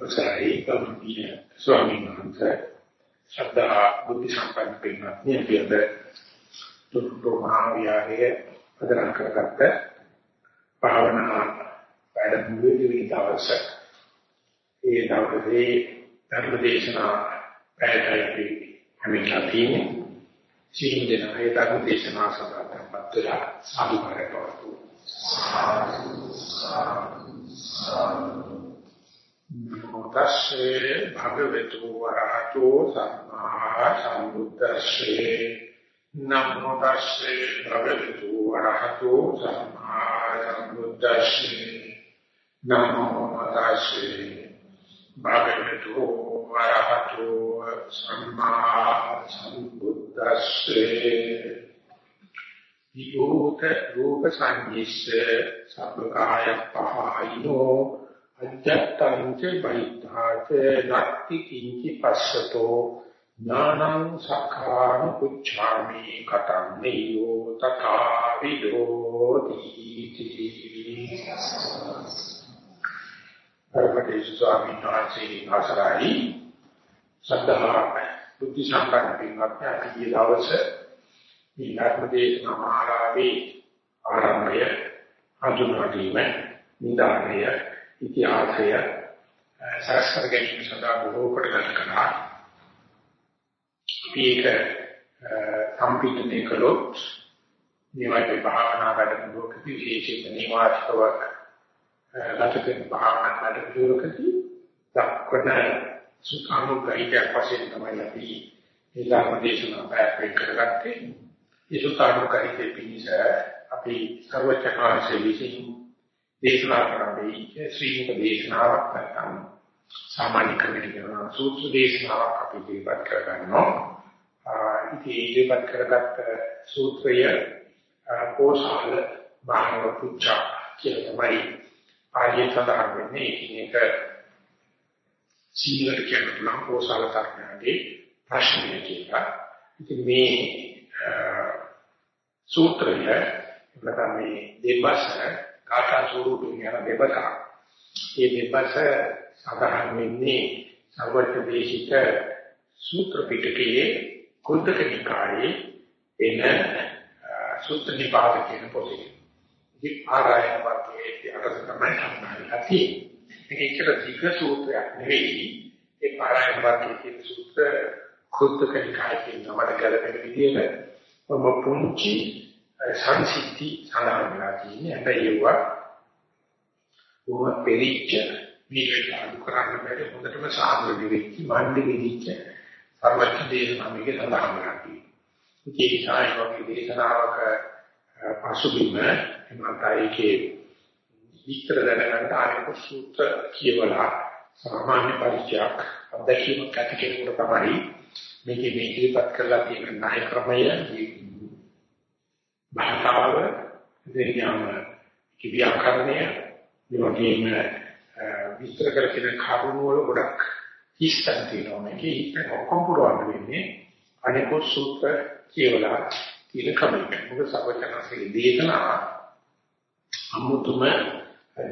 අවසරයි. ගෞරවනීය ස්වාමීන් වහන්සේ ශ්‍රද්ධා බුද්ධ සම්පන්න පින්වත්නි අපි අද දුක්ඛ මහාවිහාරයේ පදනම් කරගත්ත භාවනා වැඩමුළුවේ දවස ඒ දවසේ ධර්ම දේශනා පැයකයි හැමිලා තියෙන්නේ. සිහින් දෙන ඒ ධර්ම දේශනා සඳහා පත්‍රලා සාදුකාරය පවතු සාදු සාදු සාදු. තස්සේ භගවතු වරහතෝ සම්මා සම්බුද්දස්සේ. නමෝ තස්සේ භගවතු වරහතෝ සම්මා සම්බුද්දස්සේ. නමෝ තස්සේ භගවතු වරහතෝ සම්මා සම්බුද්දස්සේ. විභූත රූප සංහිස්ස සබ්බකාය පහයිනෝ අජත්තං ච බහිද්ධාච නත්ති කිංචි පස්සතෝ ඥානං සක්ඛාන කුච්ඡාමි කතං නියෝ තථා විදෝති පරමතේ ස්වාමීන් වහන්සේ ආසරයි සද්ධා බුද්ධ සම්පන්න පින්වත්නි අපි දවසේ මේ ධර්මදේශනා මහාරාවේ ආරම්භය හඳුන්වා දීම නිදානය ඉතිහාසය සකස් කර ගැනීම සඳහා බොහෝ කොට ගත කරා. අපි ඒක සම්පීඩනය කළොත් මේවට භාවනා වැඩමුළුවකදී විශේෂයෙන් නිවාසව ගත කරන භාවනා වැඩමුළුවකදී දක්වන සුඛානුගහිතයක් වශයෙන් තමයි අපි මේ ධර්ම දේශනාව පැහැදිලි කරගත්තේ. ඒ සුඛානුගහිතේ පිණිස අපි සර්වචකාංශයේ විසින් දේශනා කරන්නේ ශ්‍රීමුක දේශනාවක් නැත්නම් සාමාන්‍ය ක්‍රමයකට කරන සූත්‍ර දේශනාවක් අපි ඉදිරිපත් කරගන්නවා. ඉතින් ඉදිරිපත් කරගත්ත සූත්‍රය කෝසාල බාහව පුච්චා කියලා තමයි ආයේ සඳහන් වෙන්නේ. ඉතින් ඒක සීලට කියන තුන කෝසාල තරණයේ ප්‍රශ්නය කියලා. ඉතින් මේ සූත්‍රය නැත්නම් මේ දෙබස කාටා ස්වරූපයෙන් යන දෙබස. මේ දෙබස සාධාරණ වෙන්නේ සර්වත්‍ය දේශිත සූත්‍ර පිටකයේ කුද්දක නිකායේ එන සූත්‍ර නිපාත කියන පොතේ. ඉතින් ආරායන වර්ගයේ අටක තමයි සම්මානලා තියෙන්නේ. මේක එච්චර දීර්ඝ සූත්‍රයක් නෙවෙයි. ඒ ආරායන වර්ගයේ තියෙන සූත්‍ර කුද්දක නිකායේ කියන නමට ගැලපෙන විදිහට මොම පුංචි සංසිද්ධි සඳහන් වෙලා තියෙන්නේ. හැබැයි ඒවා බොහොම පෙරිච්ච මේකට අඩු කරන්න බැරි හොඳටම සාධු වෙච්ච මණ්ඩි වෙච්ච සර්වඥ දේශනා මේක සඳහන් වෙලා තියෙනවා. ඒ නිසා වගේ දේශනාවක පසුබිම එමන්තයිකේ විස්තර දැනගන්න ආරම්භ සූත්‍ර කියවලා සාමාන්‍ය පරිචයක් අධ්‍යක්ෂක කටකේකට තමයි මේකේ මේ ඉදිරිපත් කරලා තියෙන නාය ක්‍රමය භාෂාව දෙහියම කිවියකරණය ඒ වගේම විස්තර කරගෙන කරුණු වල ගොඩක් හිස්තන් තියෙනවා. මේකේ හිස්තන් ඔක්කොම පුරවන්න වෙන්නේ අනිකෝ සූත්‍ර කියවලා තියෙන ක්‍රමයක. මොකද සර්වඥාන්සේගේ දේශනා අමුතුම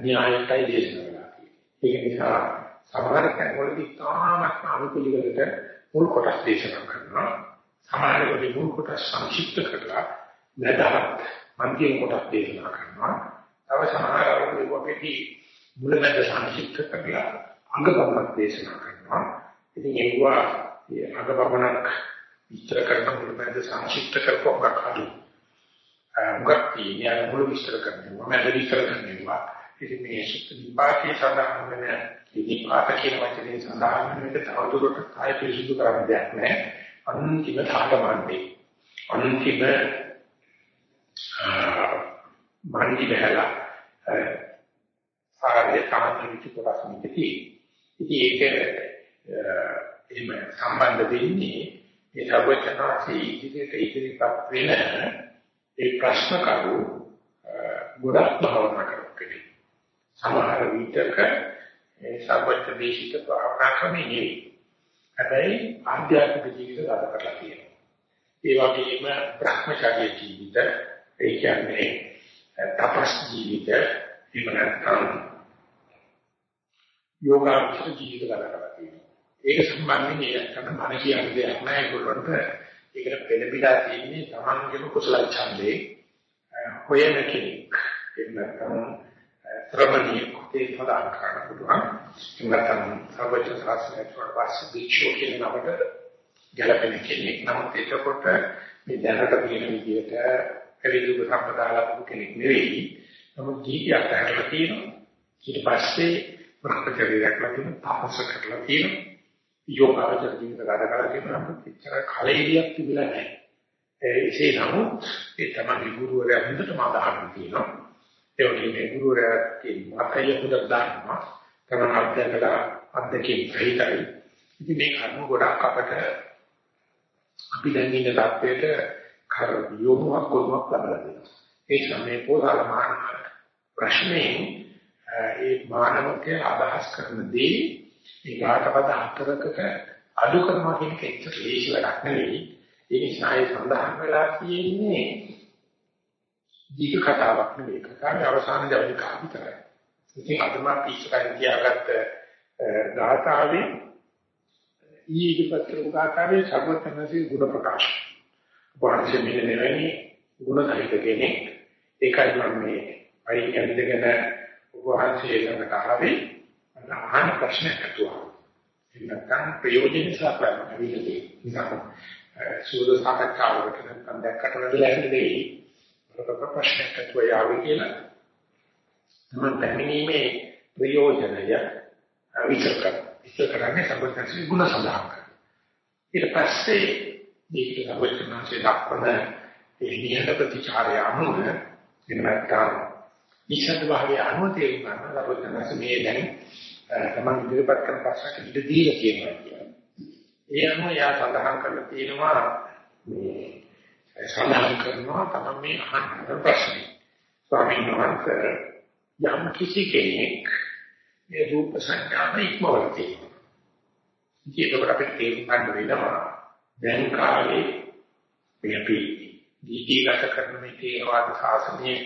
න්‍යායයටයි දේශනා කරලා තියෙන්නේ ඒක නිසා සමහර තැන්වලදී තාමත් අනුකූලකට මුල් කොටස් දේශනා කරනවා. සමහර වෙලේ මුල් කොටස් සංක්ෂිප්ත කරලා නැදහත් මන්තියෙන් කොටස් දේශනා කරනවා. තව සමහර අවුරුද්දකදී මුලමෙද සංක්ෂිප්ත කරලා අංගපමණක් දේශනා කරනවා. ඉතින් ඒවා මේ අංගපමණක් විස්තර කරන මුලමෙද සංක්ෂිප්ත කරපොක් අඩු. මුගක් තියෙන මුල විස්තර කරනවා. මම විස්තර කරනවා. ඉතින් මේ සුත්ත විපාකයේ සඳහන් වෙන විපාක කියන වචනේ සඳහන් වෙන එක තවදුරටත් ආය පිළිසුදු කරන්න දෙයක් නැහැ. අන්තිම තාකමන්නේ. අන්තිම මන්දි බහැලා ආරේ තමයි කොටස් නිකති. ඉතින් ඒක එහෙම සම්බන්ධ වෙන්නේ ඒ සර්වඥාසී ඉදිරියට ඉදිරිපත් වෙන ඒ ප්‍රශ්න කරු ගොඩක් භාවනා කරන්නේ. සමහර විටක ඒ සර්වඥ දේශිත භාවනා ක්‍රමයේ හැබැයි ආධ්‍යාත්මික ජීවිත ගත කරලා තියෙනවා. ඒ වගේම භ්‍රමචර්ය ජීවිත ඒ කියන්නේ තපස් ජීවිත එහෙම නැත්නම් යෝගාචර ජීවිත ගත කරලා තියෙනවා. ඒක සම්බන්ධයෙන් ඒක කරන මන කියන දෙයක් නෑ ඒගොල්ලන්ට ඒකට පෙළඹිලා තියෙන්නේ තමන්ගේම කුසල ඡන්දේ හොයන කෙනෙක්. ඒක නැත්නම් ශ්‍රමණීය කුතේ ප්‍රදාන කරන්න පුළුවන්. ඒක නැත්නම් සර්වජන ශාස්ත්‍රයට වඩා භික්ෂුව කියන නමට ගැලපෙන කෙනෙක්. නමුත් එතකොට මේ දැනට තියෙන විදිහට එවිදුක සම්පදාලපු කෙනෙක් නෙවෙයි. නමුත් දීපියක් හැදලා තියෙනවා. ඊට පස්සේ භ්‍රමචර්යයක් ලකින තාපස කරලා තියෙනවා. යෝගාවචර ජීවිත ගත කරලා තියෙනවා. නමුත් එච්චර කලෙලියක් තිබිලා නැහැ. ඒසේ නමුත් ඒ තමයි ගුරුවරයා හොඳටම අදහන්න තියෙනවා. ඒ වගේම ගුරුවරයාගේ මතය පුදක් දානවා. තමයි අධ්‍යයනලා අධ්‍යක්ෂින් සහිතයි. ඉතින් මේ කර්ම ගොඩක් අපට අපි දැන් ඉන්න තත්ත්වයට කර යොමුවක් කොහොමද ලබලා දෙනවා. ඒ සමේ පොසාල මාන ප්‍රශ්නේ ඒ මානවකේ අදහස් කරන දේ මේ කාටපද හතරකට අඩු කරනවා කියන එක එච්චර ලේසි වැඩක් නෙවෙයි. ඒ නිසා ඒ සඳහන් වෙලා තියෙන්නේ දීක කතාවක් නෙවෙයි. කතාවේ අවසාන දවල්ක විතරයි. ඉතින් අද මම පිස්සකෙන් තියාගත්ත ගාථාවේ ඊගපත්‍ර ගාථාවේ සර්වඥාසී ගුණ ප්‍රකාශ. වහන්සේ මෙන්න මෙවැනි ගුණ සහිත කෙනෙක් ඒකයි මම මේ අයි ඇඳගෙන වහන්සේ ළඟට ආවේ අහන ප්‍රශ්නයක් අහුවා. එන්නකම් ප්‍රයෝජන සාපේක්ෂව විදිහේ. නිකන් සූද සාකච්ඡාවකට නැත්නම් දැක්කට වැඩිලා ඉන්න දෙයි. ප්‍රකට ප්‍රශ්නයක් අහුවා යාවි කියලා. මම පැමිණීමේ ප්‍රයෝජනය විචාර කරා. විචාර කරන්නේ සම්බන්ධයෙන් ගුණ සඳහන් කරනවා. ඊට පස්සේ මේක අවචනාංශය දක්වන ඒ නිහඬ ප්‍රතිචාරය අනුව එන්නත්තා නිසද්ද භාවයේ අනුව තේරුම් ගන්න අවචනාංශ මේ දැන් තමන් ඉදිරිපත් කරන ප්‍රශ්නට ඉඩ දීලා කියනවා කියන්නේ. ඒ අනුව යා සඳහන් කරලා තියෙනවා මේ සඳහන් කරනවා තමයි මේ අහන ප්‍රශ්නේ. ස්වාමීන් වහන්සේ යම් කිසි කෙනෙක් මේ රූප සංඥාව ඉක්මවලා තියෙනවා. ඒක අපිට තේරුම් ගන්න වෙනවා. දැන් කාලේ මේ අපි දීතිගත කරන මේ තේරවාද ශාසනයේ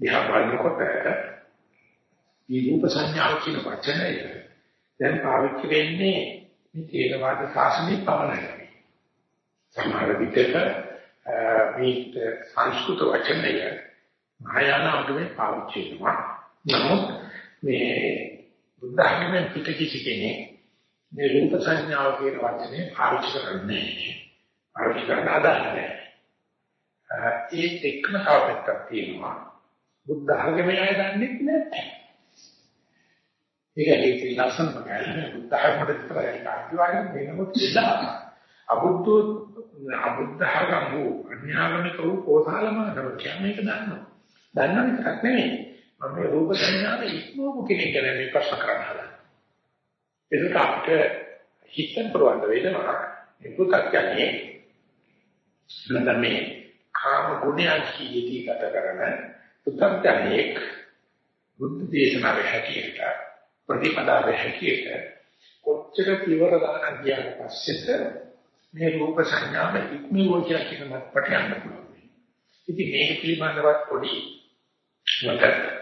දිහා බලනකොට මේ රූප සංඥාව කියන වචනය දැන් පාවිච්චි වෙන්නේ මේ තේරවාද ශාසනයේ පමණයි. සමහර විටක මේ සංස්කෘත වචනය මහායාන අනුවේ පාවිච්චි වෙනවා. නමුත් මේ බුද්ධ ධර්මයෙන් පිට කිසි කෙනෙක් මේ රූප සංඥාව කියන වචනේ පාවිච්චි කරන්නේ නැහැ. පාවිච්චි කරන්න අදහන්නේ ඒ එක්කම තව පැත්තක් තියෙනවා. බුද්ධ ධර්මයේ අය දන්නේ නැහැ. ඒක ඒක ලස්සන ප්‍රකාරයි. බුද්ධ ධර්මයට විතරයි කාර්යවලින් වෙනමුත් ඉඳලා අබුද්ධ අබුද්ධ ධර්මු අඥානමික වූ කෝසාලමානව කියන්නේ මේක දන්නවා. දන්නව විතරක් නෙමෙයි. මම මේ රූප සංඥාව ඉක්මවපු කෙනෙක් ගැන මේ ප්‍රශ්න කරන්න හදන්නේ. ඒක අපිට හිතෙන් පුරවන්න වෙනවා. ඒ පුතක් කියන්නේ නැත්නම් මේ කාම ගුණයන් කීයේදී ගත කරන පුතත්ජනෙක් බුද්ධ දේශනාවේ හැටියට ප්‍රතිපදාවේ හැටියට කොච්චර පියවර ගන්න ගියාට පස්සෙත් මේ රූප සංඥාව ඉක්මවෝ කියලා කියන මතපට යන්න පුළුවන්. ඉතින් මේක පිළිබඳව පොඩි මතක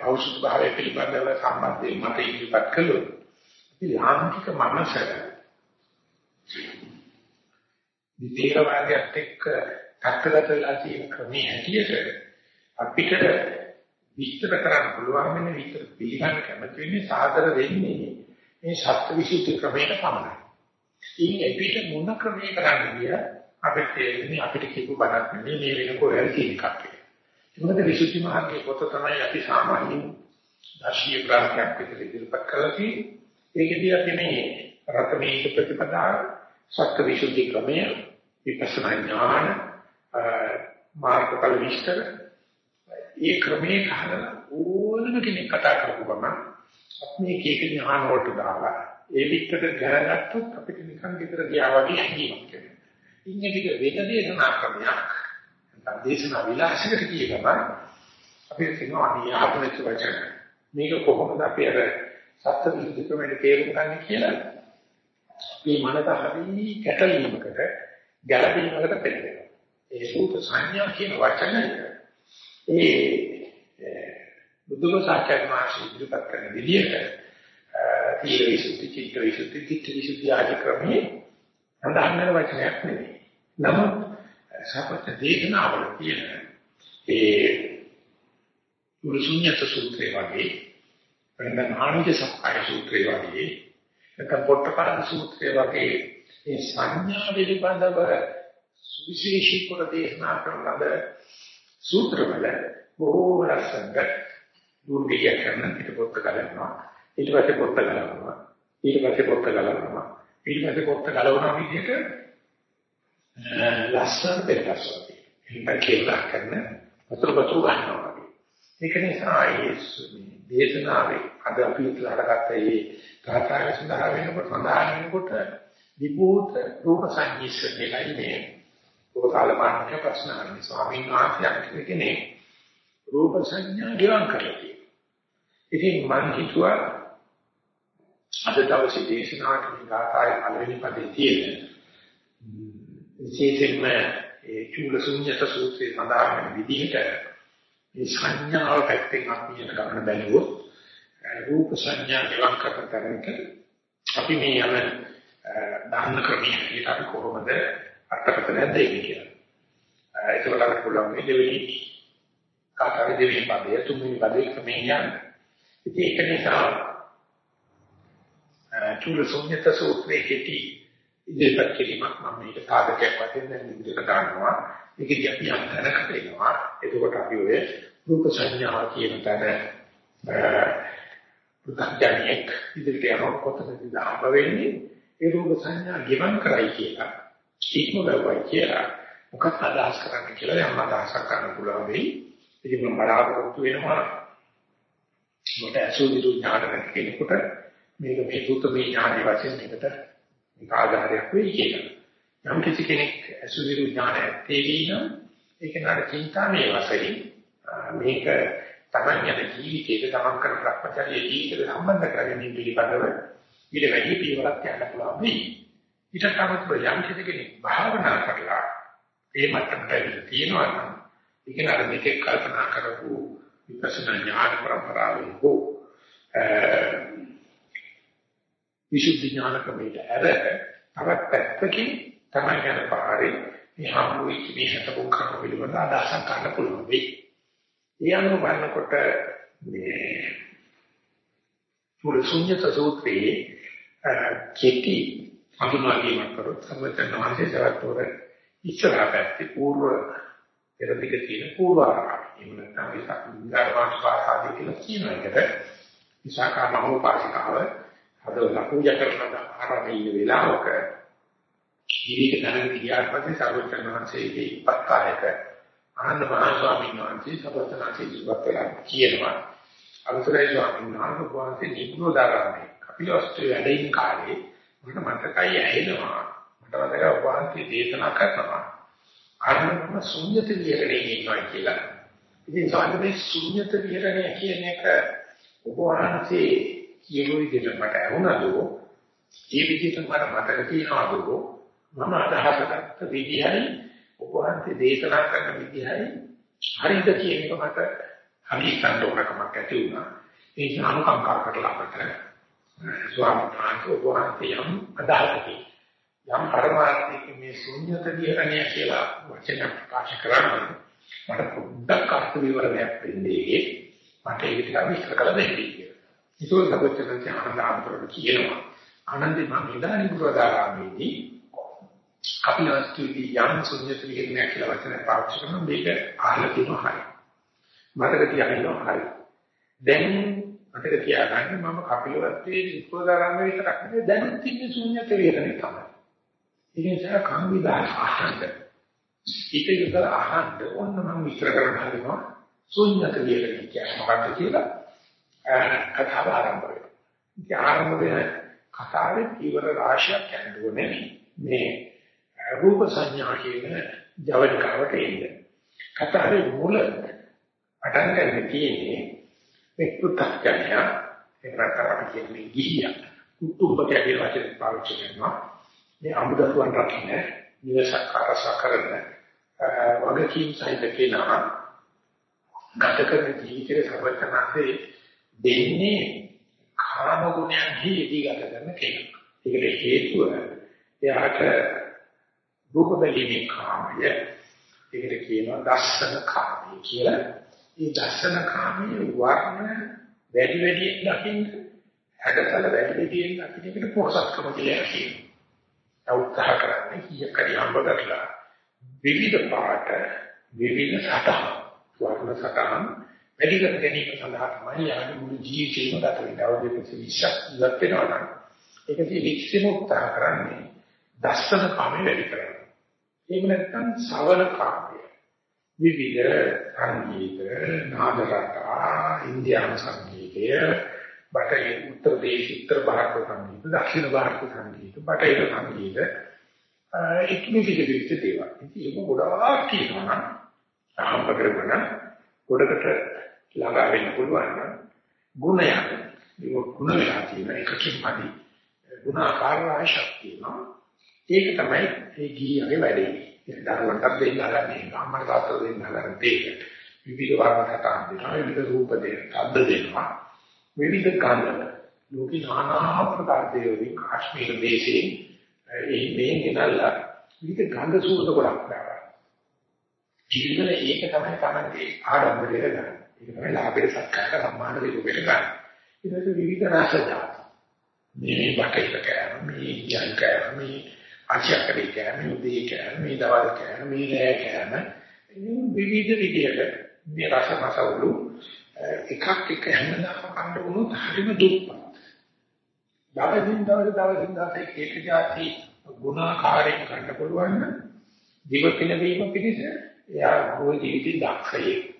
පෞෂික භාවය පිළිබඳව සම්බන්ධයෙන් මට ඉදිරිපත් කළොත් ලාංකික මනස විදේශවාදයට එක්ක තත්ත්වගත වෙලා තියෙන ක්‍රමයේ හැටියට අපිට විස්තර කරන්න පුළුවන් වෙන විතර පිළිගන්න කැමති වෙන්නේ සාදර වෙන්නේ මේ සත්‍ය විසුද්ධි ක්‍රමයට පමණයි. ඉතින් අපිට මොන ක්‍රමයක කරන්නේ අපිට තේරෙන්නේ අපිට කියපු බණක් නෙමෙයි මේ වෙන කොහෙල් කියන එකක්. මොකද විසුද්ධි මාර්ගයේ පොත තමයි අපි සාමාන්‍යයෙන් දර්ශීය ග්‍රන්ථයක් විදිහට ඉදිරිපත් කරලා තියෙන්නේ. ඒකදී අපි මේ රතමේක ප්‍රතිපදාව සත්‍ය විසුද්ධි ක්‍රමය විපස්සනා ඥාන මාර්ගඵල විස්තර ඒ ක්‍රමයේ කහලා ඕනම කෙනෙක් කතා කරපු ගමන් අපි මේ කීක ඥාන වලට දාලා ඒ විස්තර ගහගත්තොත් අපිට නිකන් විතර ගියා වගේ හැඟීමක් එනවා. ඉන්නේ පිට වෙන දේශනා ක්‍රමයක් දේශනා විලාසයකට කිය ගමන් අපිට කියනවා අනිය අපිට වචන මේක කොහොමද අපි අර සත්‍ය විදිකමෙන් තේරුම් ගන්න කියලා මේ මනස හරි කැටලීමකට ගැළපීමකට පෙළෙනවා ඒ සූත සංඥා කියන වචනය ඒ බුදුම සාකච්ඡා මාසි ඉදිරිපත් කරන විදිහට තීර විසුද්ධි, චිත්ත විසුද්ධි, චිත්ත විසුද්ධි ආදී ක්‍රමයේ සඳහන් වෙන වචනයක් නෙවෙයි. නමුත් සපත දේශනාවල තියෙන ඒ උරුසුඤ්ඤත සූත්‍රය වගේ වෙනද ආනිජ සප්පාය සූත්‍රය වගේ නැත්නම් පොට්ටපාද සූත්‍රය වගේ මේ සංඥා පිළිබඳව සුවිශේෂී කොට දේශනා කරන ලද සූත්‍රවල බොහෝ ලස්සනට දුර්ගිය කරන පිට පොත් ගලනවා. ඊට පස්සේ පොත් ගලනවා. ඊට පස්සේ පොත් ගලනවා. ඊට පස්සේ පොත් ගලවන විදිහට ලස්සන දෙයක් ඒක කියලා කරන වතුර වතුර ගන්නවා ඒක නිසා ඒ දේශනාවේ අද අපි ඉස්සරහට මේ කාථාවේ සඳහන් වෙනකොට සඳහන් වෙනකොට විභූත රූප සංකීර්ණයයි මේ. ඕකාලමානික ප්‍රශ්න අහන්නේ ස්වාමීන් වහන්සේ කෙනෙක් රූප සංඥා ගිවන් කරලා තියෙනවා. ඉතින් මම හිතුවා අද දවසේ දේශනාවට මේ කාථාවේ පළවෙනි පදේ තියෙන විශේෂයෙන්ම ඒ චූල ශුන්‍යත සූත්‍රයේ සඳහන් වෙන විදිහට මේ සංඥාව පැත්තෙන් අපි යන ගමන බැලුවොත් රූප සංඥා ගිවන් කරන තරමට අපි මේ යන දාන්න ක්‍රමයේ අපි කොහොමද අර්ථකථනයක් දෙන්නේ කියලා. ඒකවල අපිට පුළුවන් මේ දෙවෙනි කාටරි දෙවෙනි පදය තුන්වෙනි පදේ ක්‍රමයේ යන්න. ඉතින් ඒක නිසා චූල ශුන්‍යත සූත්‍රයේ කෙටි ඉදිරිපත් කිරීමක් මම මේක සාධකයක් වශයෙන් දැන් ඉදිරියට ගන්නවා. ඒකදී අපි යම් තැනකට එනවා. එතකොට අපි ඔය රූප සංඥා කියන තැන පුතඥයෙක් ඉදිරියට යනකොට කොතනද ආව වෙන්නේ? ඒ රූප සංඥා ගිවන් කරයි කියලා. ඉක්ම බවයි කියලා. මොකක්ද අදහස් කරන්නේ කියලා යම් අදහසක් ගන්න පුළුවන් වෙයි. ඉතින් මම බලාපොරොත්තු වෙනවා. මොකට අසුවිරු ඥාන කෙනෙකුට මේක මේ සූත්‍ර මේ ඥානය වශයෙන් එකට මේක ආධාරයක් වෙයි කියලා. යම් කිසි කෙනෙක් අසුවිරු ඥානය තේවි නම් ඒක නඩ චින්තාමේ වශයෙන් මේක තමන් යන ජීවිතයේ තමන් කරන ප්‍රඥාචර්ය ජීවිතයට සම්බන්ධ කරගෙන පිළිපදව ඊට වැඩි පියවරක් යන්න පුළුවන් වෙයි. ඊට තමයි යම් කිසි කෙනෙක් භාවනා කරලා ඒ මට්ටමට තියෙනවා නම් ඒක නඩ මේක කල්පනා කරපු විපස්සනා ඥාන පරම්පරාවෙන් හෝ විසුද්ධි ඥාන ක්‍රමයට ඇර තවත් පැත්තකින් තමයි යන පාරේ මේ හම්බුච්ච මේ හතපොක් කරන පිළිවෙල අදහසක් ගන්න පුළුවන් වෙයි. ඒ අනුව බලනකොට මේ පුරු ශුන්‍යත සූත්‍රයේ කෙටි හඳුනාගීමක් කරොත් සර්වචන් වහන්සේ සවැත්තොර ඉස්සරහා පැත්තේ పూర్ව පෙරදිග තියෙන పూర్වාරාමය. එහෙම නැත්නම් විසක් විදාර වාස්පාසාදී කියලා කියන එකට විසාකාමහෝ පාසිකාව මහෝපාසිකාව හදවත පූජා කරන ආරාමයේ වෙලාවක ජීවිත දැනගෙන ගියාට පස්සේ සර්වඥ වහන්සේගේ ඉපත්කායක ආනන්ද මහ ස්වාමීන් වහන්සේ සබතනාසේ ජීවත් වෙලා කියනවා. අවසරයි ස්වාමීන් වහන්සේ නිබ්බෝදාරාමේ කපිලවස්තු වැඩින් කාලේ මට මතකයි ඇහෙනවා. මට මතකයි වහන්සේ දේශනා කරනවා. අරමුණ ශුන්්‍යත විහරණේ ඉන්නවා කියලා. ඉතින් සාමාන්‍යයෙන් ශුන්්‍යත විහරණය කියන එක ඔබ වහන්සේ කියපු විදිහට මට ඇහුණාද ඒ විදිහට මට මතක තියනවාද මම අදහස ගත්ත විදිහයි ඔබ වහන්සේ දේශනා කරන විදිහයි හරිද කියන එක මට හරියට ඕනකමක් ඇති වුණා. ඒක අනුකම්පා කරලා අපට ස්වාමීන් වහන්සේ ඔබ වහන්සේ යම් අදහසකින් යම් පරමාර්ථයක මේ ශුන්්‍යත විහරණය කියලා වචන ප්‍රකාශ කරනවා. මට පොඩ්ඩක් අර්ථ විවරණයක් දෙන්නේ මට ඒක ටිකක් විස්තර කරලා දෙන්න කියලා. ඒක සබච්චන ආනන්ද ආමතුරු කියනවා. ආනන්දේ මම ඉදානි පුරදාරාමේදී කපිලවස්තුදී යම් ශුන්‍යත විහරණය කියලා වචන පාවිච්චි කරනවා මේක අහලා තියෙනවා හරියි. මතක තියාගන්න හරි. දැන් මතක තියාගන්න මම කපිලවත්තේ විස්කෝදාරාම විතරක් නෙවෙයි දැන් තින්නේ ශුන්‍යත වේදනේ තමයි. ඒ නිසා කම් විදාන අහන්න. ඊට විතර අහන්න ඕන මම විස්තර කරන්න හදනවා ශුන්‍යත වේදනේ කියන්නේ මොකක්ද කියලා කතාව ආරම්භ වෙනවා. ඉතින් ආරම්භ වෙන කතාවේ තීව්‍ර රාශියක් යන්නේ මේ රූප සංඥා කියන ජවනිකාවට එන්නේ. කතාවේ මුල පටන් ගන්න තියෙන්නේ මේ පු탁ඥය ඒ ප්‍රකාරම කියන්නේ ගිහිය කුතුම්බකය කියන වචනේ පාවිච්චි කරනවා මේ අමුදතුන් රකින්න නිවසක් අරස කරන වගකීම් සහිත කෙනා ගත කරන ජීවිතේ සර්වඥාන්සේ දෙන්නේ කාම ගුණයන් හිදී ගත කරන කෙනෙක්. ඒකට හේතුව එයාට රූප බැලීමේ කාමය. ඒකට කියනවා දස්සන කාමය කියලා. මේ දස්සන කාමයේ වර්ණ වැඩි වැඩියෙන් දකින්න හැඩතල වැඩි වැඩියෙන් දකින්න එකට පොහසත්කම කියලා කියනවා. උත්සාහ කරන්නේ කීයකරි හම්බ කරලා විවිධ පාට විවිධ සටහන් වර්ණ සටහන් වැඩි කර ගැනීම සඳහා තමයි යාගේ මුළු ජීවිතේම ගත වෙන්නේ. අවුරුදු 120ක් ඉවත් වෙනවා නම් ඒකදී වික්ෂිම උත්සාහ කරන්නේ දස්සන කාමයේ වැඩි කරන්න. එහෙම නැත්නම් ශවන කාමය. විවිධ සංගීත, නාද රටා, ඉන්දියානු සංගීතය, බටහිර උත්තර දේශ උත්තර ಭಾರತ සංගීත, දක්ෂිණ ಭಾರತ සංගීත, බටහිර සංගීත එක්කෙනෙක් විදිහට දේවල්. ඉතින් ඒක ගොඩාක් කියනවා නම් ආම්ප කරගෙන ගොඩකට ළඟා වෙන්න පුළුවන් නම් ගුණයක්. ඒක ගුණ වෙලා තියෙන එකකින් මදි. ගුණාකාර ආශක් තියෙනවා. ඒක තමයි ඒ ගිහියගේ වැඩේ. දරුවන්ට දෙන්න හදන්නේ අම්මට තාත්තට දෙන්න හදන දෙයක්. විවිධ වර්ණකට දෙනවා, විවිධ රූප දෙනවා, ශබ්ද දෙනවා. විවිධ ගන්ධ. ලෝකේ নানা ආකාර දේවලින් කාශ්මීර දේශේ ඒ මේ ගෙනල්ලා විවිධ ගන්ධ සූද ගොඩක් කරා. ජීවිතේ ඒක තමයි තමයි ආඩම්බරය ගන්න. ඒක තමයි ලාභයට සත්කාර සම්මාන දෙකකට ගන්න. ඊට පස්සේ විවිධ රස જાති. මේ බකයිල කෑම, මේ යන් කෑම, මේ අචක්‍රේ කෑම, උදේ කෑම, මේ දවල් කෑම, මේ රෑ කෑම. විවිධ විදිහට මේ රස මසවලු එකක් එක හැමදාම කන්න වුණොත් හරිම දුප්පත්. දවසින් දවස දවසින් දවස එක જાති ගුණාකාරයෙන් ගන්න පුළුවන් නම් දිව පිනවීම පිණිස එයා ගෝල ජීවිතේ දක්ෂයෙක්.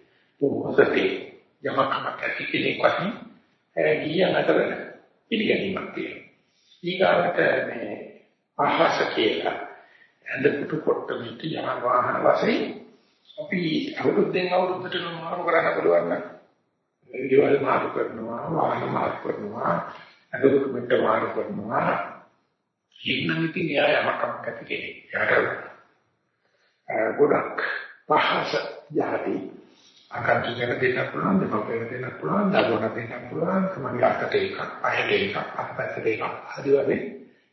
පොහොසතේ යමකමක් ඇති කෙනෙක් වශයෙන් ගියන් අතර පිළිගැනීමක් තියෙනවා. ඊගාවට මේ අහස කියලා ඇඳ පුටු කොට මිට යන වාහන වශයෙන් අපි අවුරුද්දෙන් අවුරුද්දට මාරු කරන්න පුළුවන් නම් ඊවල මාරු කරනවා වාහන මාරු කරනවා ඇඳ පුටු මිට මාරු කරනවා ඉන්නම් ඉතින් එයා යමකමක් ඇති කෙනෙක්. එයාට ගොඩක් පහස යහදී අකන්තු දෙක දෙන්න පුළුවන් දෙපොළේ දෙන්න පුළුවන් දරුවන දෙන්න පුළුවන් තමයි අකට එකක් පහට එකක් අපපැත්තට එකක් ආදී වශයෙන්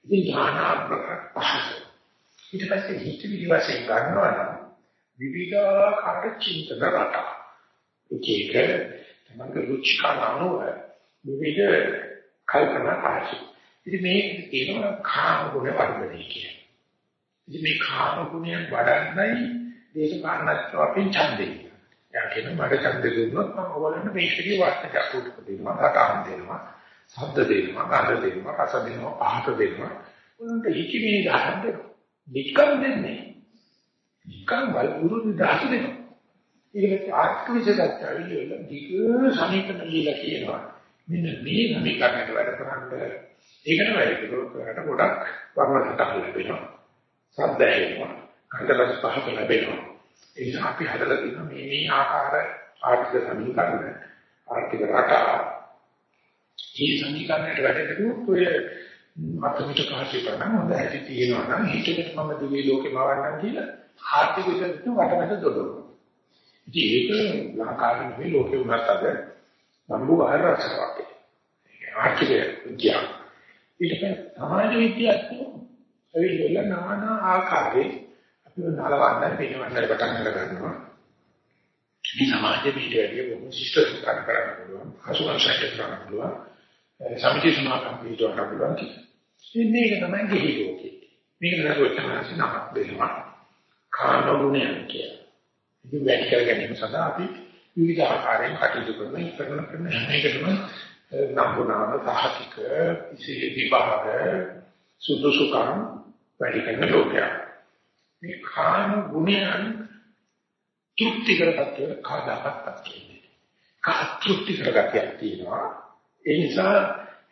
ඉතින් ඥානාත්මක පහස. ඊට පස්සේ හිත විවසෙන් ගන්නවා නම් විවිධාකාර චින්තන රටා. එක එක තමන්ගේ රුචිකානුව විවිධ කල්පනා ආශි ඉතින් මේ කියනවා කාම ගුණ වර්ධනය කියලා. ඉතින් මේ කාම ගුණයන් වඩන්නයි දේශපාලනත්ව අපෙන් ඡන්දේ යා කියන මට ඡන්ද දුන්නොත් මම ඔයගොල්ලන්ට මේකේ වාස්තක පුරුක දෙනවා කතාන් දෙනවා ශබ්ද දෙනවා ගන්ධ දෙනවා රස දෙනවා පහත දෙනවා උන්ට හිකිනේ ගහන්න දෙනවා. නිකම් දෙන්නේ. නිකම් වල උරුදු දාස දෙනවා. ඊට ආත්ම විශේෂත්වය දිග සමීකරණ දීලා කියනවා. මෙන්න මේ සමීකරණයට වැඩ කරන්න. ඒකට වැඩ කරලා ගොඩක් වර්ණ සටහන් ලැබෙනවා. ශබ්ද ඇහෙනවා. ගන්ධ රස පහත ලැබෙනවා. ඒ නිසා අපි හදලා තියෙන මේ මේ ආකාර ආර්ථික සමීකරණ ආර්ථික රටා මේ සමීකරණයට වැඩ කරුවොත් ඔය අතමිට කාටි කරන හොඳ ඇති තියෙනවා නම් හිතේට මම දිවි ලෝකේ මවන්නම් කියලා ආර්ථික විද්‍යාවට වටමට දොඩනවා. ඉතින් ඒක ලංකාවේ නෙවෙයි ලෝකේ උනත් අද සම්බු ආරක්ෂාවක්. ආර්ථික විද්‍යාව. ඊට පස්සේ සමාජ විද්‍යාව ඇවිල්ලා নানা ආකාරයේ නලවන්න පිනවන්න පටන් ගන්නවා. මේ සමාජයේ පිට වැඩි බොහොම ශිෂ්ට සුඛාන කරන්න පුළුවන්. අසුරසයට කරන්න පුළුවන්. සමිති සමාගම් පිට කරන්න පුළුවන්. මේක තමයි ගෙහි ලෝකේ. මේක නරෝචනාසි නමක් දෙනවා. කාමගුණයන් කියලා. ඉතින් වැඩි කර ගැනීම සඳහා අපි විවිධ ආකාරයෙන් කටයුතු කරන කරන කරන හැමකටම නම්බුනාම සාහිතික විශේෂ විභාග සුදුසුකම් වැඩි කරන ලෝකයක්. මේ කාම ගුණයන් තෘප්ති කරගත්තේ කාදාපත්තක් කියන්නේ. කා තෘප්ති කරගතියක් තියෙනවා. ඒ නිසා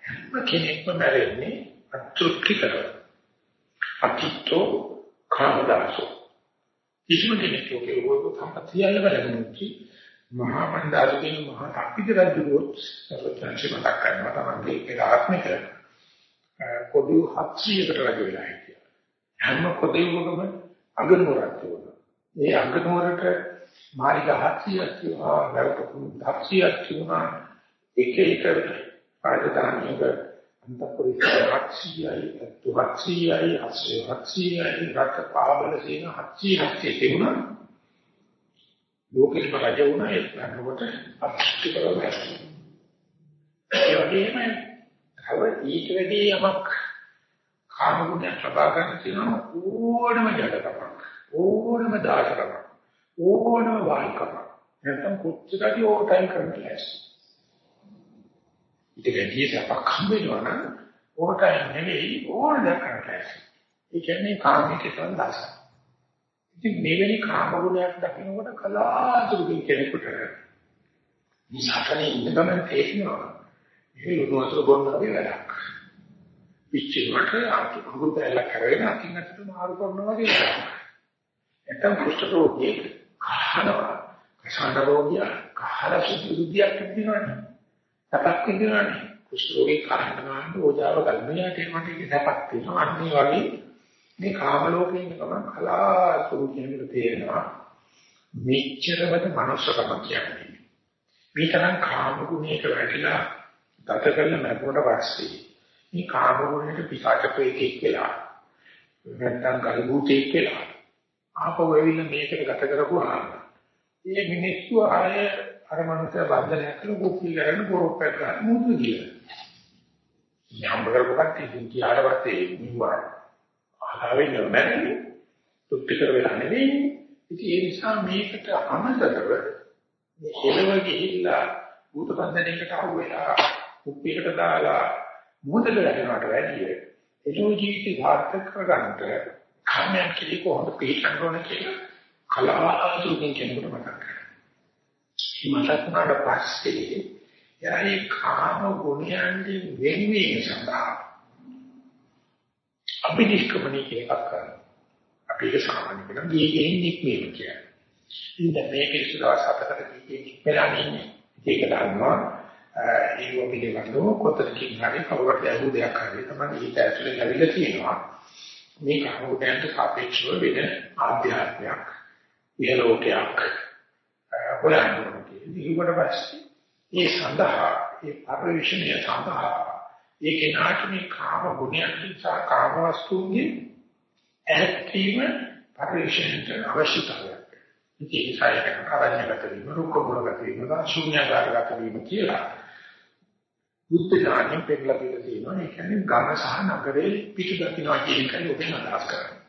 හැම කෙනෙක්ම බැරෙන්නේ අතෘප්ති කරව. අතිත්ෝ කාමදාසෝ. කිසිම කෙනෙක් ලෝකේ වූ සම්පතියල වැඩමුචි මහා මණ්ඩාලකින් මහා තාපිත රජුත් සර්වඥාන්සේ මතක් කරනවා තමයි ඒක ආත්මික පොදු 700කට රජ වෙලා හිටියා. හැම පොදේකම අගනුවරක් තිබුණා. ඒ අගනුවරට මායික 700ක් තිබුණා, වැවක 700ක් තිබුණා. එක එක කායදානියක අන්තපරිසරාක්ෂියයි තුවක්ෂියයි අස්සයක්ෂියයි රට පාබල සේන හච්චියක්ෂිය තිබුණා ලෝකෙම රජ වුණා ඒ ගන්නකොට අපිට කරන්නේ ඒ වගේම තව ඊට වැඩි යමක් කාම ගුණයක් ලබා ගන්න තියෙනවා ඕනම ජඩකමක් ඕනම දායකමක් ඕනම වාහිකමක් නැත්නම් කොච්චරදී ඕවර් ටයිම් කරන්න ලෑස්ති. ඊට වැඩි සපක් හම්බ වෙනවා නම් ඕවර් ටයිම් නෙවෙයි ඕන දෙයක් කරන්න ලෑස්ති. ඒ කියන්නේ කාමික සඳහස ඉතින් මෙවැනි කාම ගුණයක් දකිනකොට කලාතුරකින් කෙනෙකුට මේ සාකනේ ඉන්න ගමන් තේරෙනවා. මේ ලුණුවසර බොන්නගේ වැඩක්. පිච්චෙනකොට ආතු කුරුතැල කරගෙන අකින් අතට මාරු කරනවා වගේ වැඩක්. නැත්නම් කුෂ්ඨ රෝගී කහනවා. කසාන රෝගිය කහලා සුදුදියක් තිබුණානේ සපක් තිබුණානේ කුෂ්ඨ රෝගී කහනවා ඕජාව ගන්නයාට ඒකට ඒක සපක් තියෙනවා. අන්නේ වගේ මේ කාම ලෝකේ ඉන්න ගමන් කලාතුරකින් තේරෙනවා මෙච්චරවට මනුස්සකම කියන්නේ. මේ තරම් කාම ගුණයක වැටිලා ගත කරන මැරුණට පස්සේ මේ කාම ගුණයට පිටාට ප්‍රේතෙක් වෙලා නැත්තම් ගල්බූතෙක් වෙලා ආපහු ඇවිල්ලා මේකට ගත කරපුවාම මේ මිනිස්සු ආය අර මනුස්සය බන්ධනයක් කරලා කුක්කි කරගෙන පොරොප්පයක් ගන්න මුදු කියලා. යම් කරපුවත් ඉතින් කියාට පස්සේ නිවන ආවෙන්න බැහැ. තුක්ටි කර වෙලා නෙවෙයි. ඉතින් ඒ නිසා මේකට අමතරව මේ එළව ගිහිල්ලා භූත බන්ධනයකට අහුවෙලා කුක්කියකට දාලා මුදල වැටෙනවට වැඩිය එළව ජීවිතය සාර්ථක කරගන්නට කර්මයන් කිලි කොහොමද පිළිගන්න ඕන කියලා කලාතුරකින් කෙනෙකුට මතක් කරගන්න. මේ මතක් වුණාට පස්සේ යයි කාම ගුණයන්ගේ වෙන්වීම සඳහා අපි නිෂ්ක්‍රමණය කියලා කරනවා. අපි ඒක සාමාන්‍ය කරන දීගෙන් නික්මීම කියන්නේ. ඉතින් මේක ඉස්සරහ සතර දීගෙන් නික්මලා ඉන්නේ. ඒක දන්නවා ඒව පිළිබඳව කොතනකින් හරි කවුරුත් ඇහුව දෙයක් හරි තමයි ඊට ඇතුලේ ලැබිලා තියෙනවා. මේ කවුරුන්ට සාපේක්ෂව වෙන ආධ්‍යාත්මයක් ඉහළෝකයක් හොයන්න ඕනේ. ඊට පස්සේ මේ සඳහා මේ පරිශ්‍රණය සඳහා ඒ කෙනාට මේ කාම ගුණයන් නිසා කාම වස්තුන්ගේ ඇත්තීම පරිශ්‍රණයට අවශ්‍යතාවයක්. ඉතින් ඒ සායකන ආරණ්‍යගත වීම, රුක්ක මුලගත වීම, ශූන්‍යකාරගත වීම කියලා බුද්ධ ඥානෙ පෙරලා පිළ තියෙනවා. ඒ කියන්නේ ගම සහ නගරේ පිටු දකින්නවා කියන එකයි ඔබෙන් අදහස් කරන්නේ.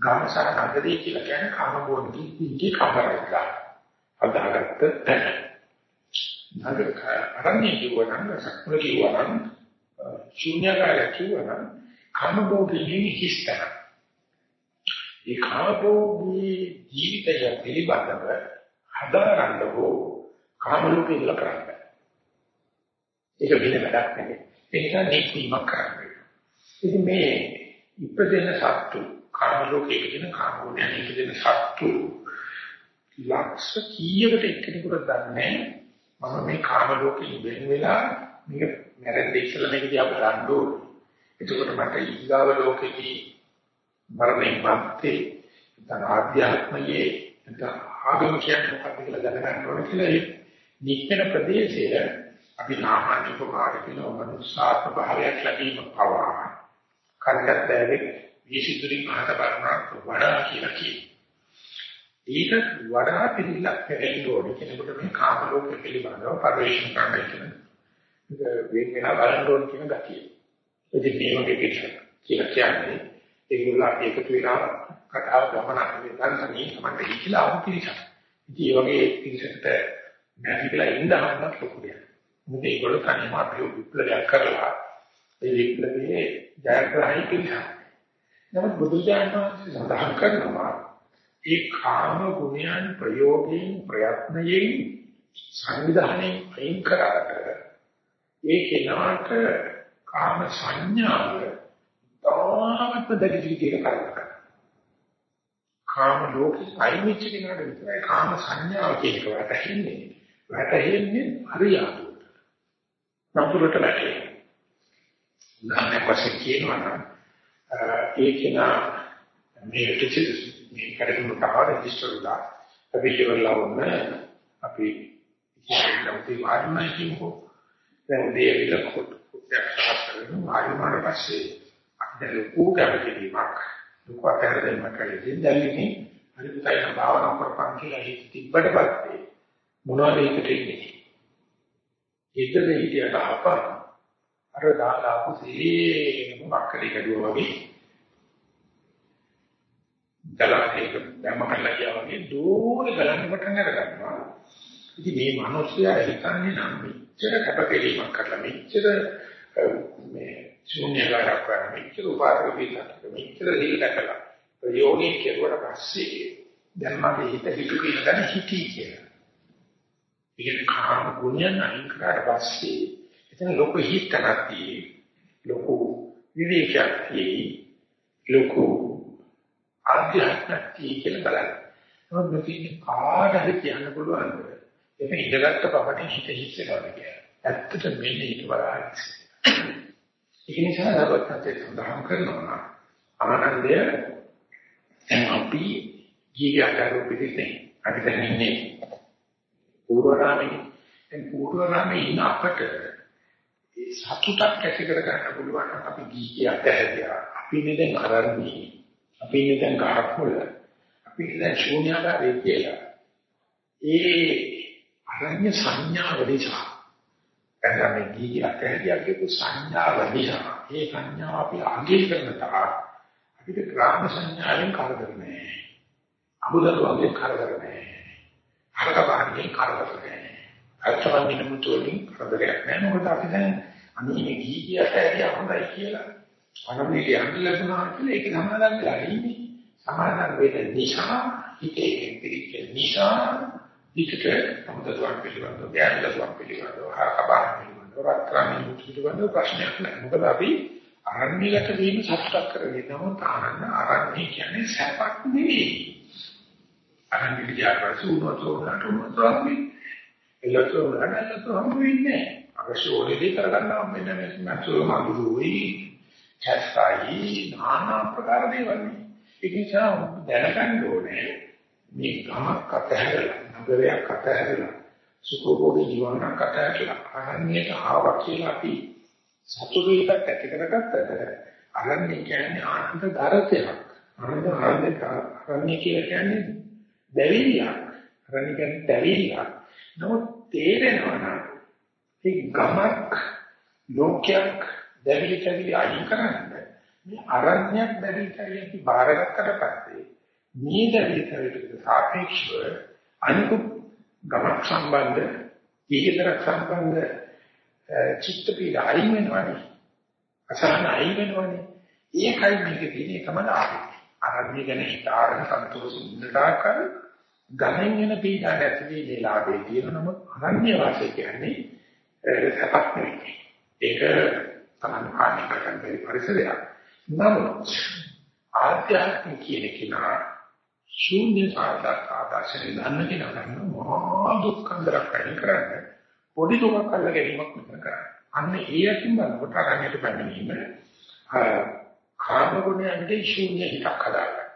ගම සහ නගරේ කියලා කියන්නේ කාම ගුණකී පිටි කබරක. අදාගත්ත තැන. නගර අරණ්‍ය කියවනම් සක්මුල කියවනම් ශූන්‍යකාරය කියවනම් කාම භෝගී හිස්තන. ඒ කාම භෝගී ජීවිතය පිළිබඳව හදාගන්න හෝ කාම ලෝකේ ඉඳලා කරන්නේ. ඒක වෙන වැඩක් නෙවෙයි. ඒ නිසා නික්මීමක් කරන්නේ. ඉතින් මේ ඉපදෙන සත්තු කාම ලෝකයේ ඉපදෙන කාම ගුණයන් ඉපදෙන සත්තු ලක්ෂ කීයකට එක්කෙනෙකුට දන්නේ මම මේ කාම ලෝකෙ වෙන වෙලා මේක මැරෙන්න ඉස්සෙල්ලා මේක දිහා බලන්න ඕනේ. එතකොට මට ඊගාව ලෝකෙදී මරණයන් මැත්තේ නැත්නම් ආධ්‍යාත්මයේ නැත්නම් ආගම කියන්නේ මොකක්ද කියලා දැනගන්න ඕනේ කියලා ඒ නික්මන ප්‍රදේශයේ අපි සාමාන්‍ය ප්‍රකාරකින මනුස්සාත්ම භාවයක් ලැබීම පවා කරකැත්තේ විසිතුරින් මහත බලනවා වඩා කියලා කියනවා. ඒක වඩා පිළිලක් වෙන්න ඕනේ කෙනෙකුට මේ කාම ලෝකෙ පිළිබඳව පරිශන කරන්න කියන වෙන වෙන බලන්න ඕන කියන ගතිය. ඉතින් මේ වගේ පිළිසක් කියලා කියන්නේ ඒගොල්ලෝ අපි එකතු වෙලා කතාව ගමනක් දෙන්නන්නේ තමයි ඉතිලා අවු පිළිසක්. ඉතින් මේ වගේ පිළිසකට නැතිලා ඉඳ හන්නත් ලොකු දෙයක්. මොකද ඒගොල්ලෝ තනියම අපිව විප්ලවයක් කරලා ඒ විප්ලවයේ ජයග්‍රහණය පිළිසක්. නමුත් බුදුජානක සඳහන් කරනවා ඒ කාම ගුණයන් ප්‍රයෝගයෙන් ප්‍රයත්නයෙන් සංවිධානයෙන් අයින් කරාට ඒ කෙනාට කාම සංඥාව තාමත් දෙකකින් කරනවා. කාම ලෝකෙ අයින් වෙච්ච කෙනාට විතරයි කාම සංඥාව කියන එක වැටහෙන්නේ. වැටහෙන්නේ හරියට. නපුරට වැටෙන්නේ. උදාහරණයක් වශයෙන් කියනවා නම් ඒ කෙනා මේ පිටිසි මේ කඩතුණු කාව රෙජිස්ටර් වුණා. අපි ඉවරලා වුණ අපි ඉස්සරහට වාරණයි කියමු. දැන් උදේ විල කොට කුට්ටයක් සකස් කරගෙන ආයුමාන පස්සේ අපිට ලොකු කැපකිරීමක් ලොකු අතහැරීමක් කළේ දැන් ඉතින් හරියටම භාවනා කරපන් කියලා හිත තිබ්බට පස්සේ මොනවද හිතට ඉන්නේ හිතේ හිතියට අප අර දාලා කුසී මොකක්ද කඩුවා වගේ. දලහේක දැම්ම කරලා ගියා වගේ දෝරේ බලන්න පටන් අර ගන්නවා ඉතින් මේ මිනිස්සයා හිතන්නේ නම් මෙච්චර කැපකිරීමක් කරලා මෙච්චර මේ ශූන්‍යකාරක් කරන මෙච්චර උපාසක පිටකට මෙච්චර දීලා ප්‍රයෝගී කෙරුවට පස්සේ දැන් මගේ හිත හිතු කියන දන හිතී කියලා. ඒක කාම ගුණයන් අයින් කරාට පස්සේ එතන ලොකු හිතක් ලොකු විවේකයක් ලොකු ආධ්‍යාත්මික කියලා බලන්න. නමුත් මෙතන කාට හරි කියන්න පුළුවන්. ඒක ඉඳගත්ත පපටි හිත හිස්සනවා කියලා. ඇත්තට මෙන්න ඊට වඩා ඒක නිසා දරුවත්ට සඳහන් කරනවා ආනන්දය දැන් අපි ජීවිතය පිළිසෙන් අපි දැන් ඉන්නේ පූර්වරාමයේ දැන් පූර්වරාමයේ ඉන්න අපට ඒ සතුටක් ඇති කර ගන්න පුළුවන් අපි ජීවිතය ඇහැදියා අපි ඉන්නේ දැන් අරන්නේ අපි ඉන්නේ දැන් ගහක් මුල අපි ඉන්නේ දැන් ශූන්‍යතාවයේ කියලා. ඒ අරඤ්‍ය සංඥාව නිසා. එතන මේ ගිහි අතහැරියගේ සංඥාව නිසා. ඒ සංඥාව අපි අගය කරන තාක් අපිට ග්‍රාම සංඥාවෙන් කරදර නැහැ. අමුදරුවන්ගෙන් කරදර නැහැ. හරකබාන්ගෙන් කරදර නැහැ. අත්වන්දින මුතුලින් කරදරයක් නැහැ. මොකද අපි දැන් අනේ මේ ගිහි අතහැරියා හොඳයි කියලා අනමිට යන්න ලැබුණා කියලා ඒක සමාදන් වෙලා ඉන්නේ. සමාදන් වෙන නිසා හිතේ පිළිච්ච නිසා විකට සම්දතුන් පිළිබඳව, ඥානදතුන් පිළිබඳව, හරකබාන් පිළිබඳව, රත්තරන් පිළිබඳව ප්‍රශ්නයක් නැහැ. මොකද අපි අරණ්‍යගත වීම සතුටක් කරගෙන නමුත් ආනන්ද අරණ්‍ය කියන්නේ සැපක් නෙවෙයි. අරණ්‍ය කියාපස් උනතෝකට උනතෝමි එලතෝ නැලතෝ හම් වෙන්නේ. අවශ්‍යෝලේ කරගන්නවා මෙන්න මේ මැසෝ මගුරුයි, කැස්සයි, নানা ප්‍රකාර දේවල්. ඒක නිසා දැනගන්න ඕනේ මේ ගමක් අතහැරලා නගරයක් අතහැරලා සුඛෝභෝගී ජීවනක් අතහැරලා අරණ්‍යයට ආවා කියලා අපි සතුටුයිපත් ඇති කරගත්තට අරණ්‍ය කියන්නේ ආනන්ද දරතයක් ආනන්ද ආනන්ද අරණ්‍ය කියන්නේ දෙවියක් අරණ්‍ය කියන්නේ දෙවියක් නමුත් තේරෙනවා නම් ඒ ගමක් ලෝකයක් දෙවිලි දෙවිලි අයින් කරන්නේ මේ අරණ්‍යයක් දෙවිලි දෙවිලි බාරගත්තට පස්සේ මේ දෙවිලි දෙවිලි සාපේක්ෂව අනිකුත් ගමක් සම්බන්ධ ඊතරක් සම්බන්ධ චිත්ත පීඩ අයින් වෙනවනේ. අසහන අයින් වෙනවනේ. ඒකයි මේකේ තියෙන එකම ලාභය අරන්නේ ගැන හිතාගෙන සතුටු ඉන්නදාකර ගමෙන් එන පීඩාවට ඇතුලේ මේ ලාභය තියෙන නමුත් අරණ්‍ය වාසය කියන්නේ සපක් නෙවෙයි. ඒක තමයි කාණික කරන පරිසරයක්. නමුත් ආධ්‍යාත්මික කියන කෙනා ශූන්‍ය ආකාශයෙන් දන්න කෙනා ගන්න මහා දුක්ඛන්දරක් අයින් කරන්න පොඩි දුකක් අල්ල ගැනීමක් මෙතන කරන්නේ. අන්න ඒ අතින් බලනකොට අරණයට පැමිණීම කාම ගුණයන්ගේ ශූන්‍ය හිතක් හදාගන්න.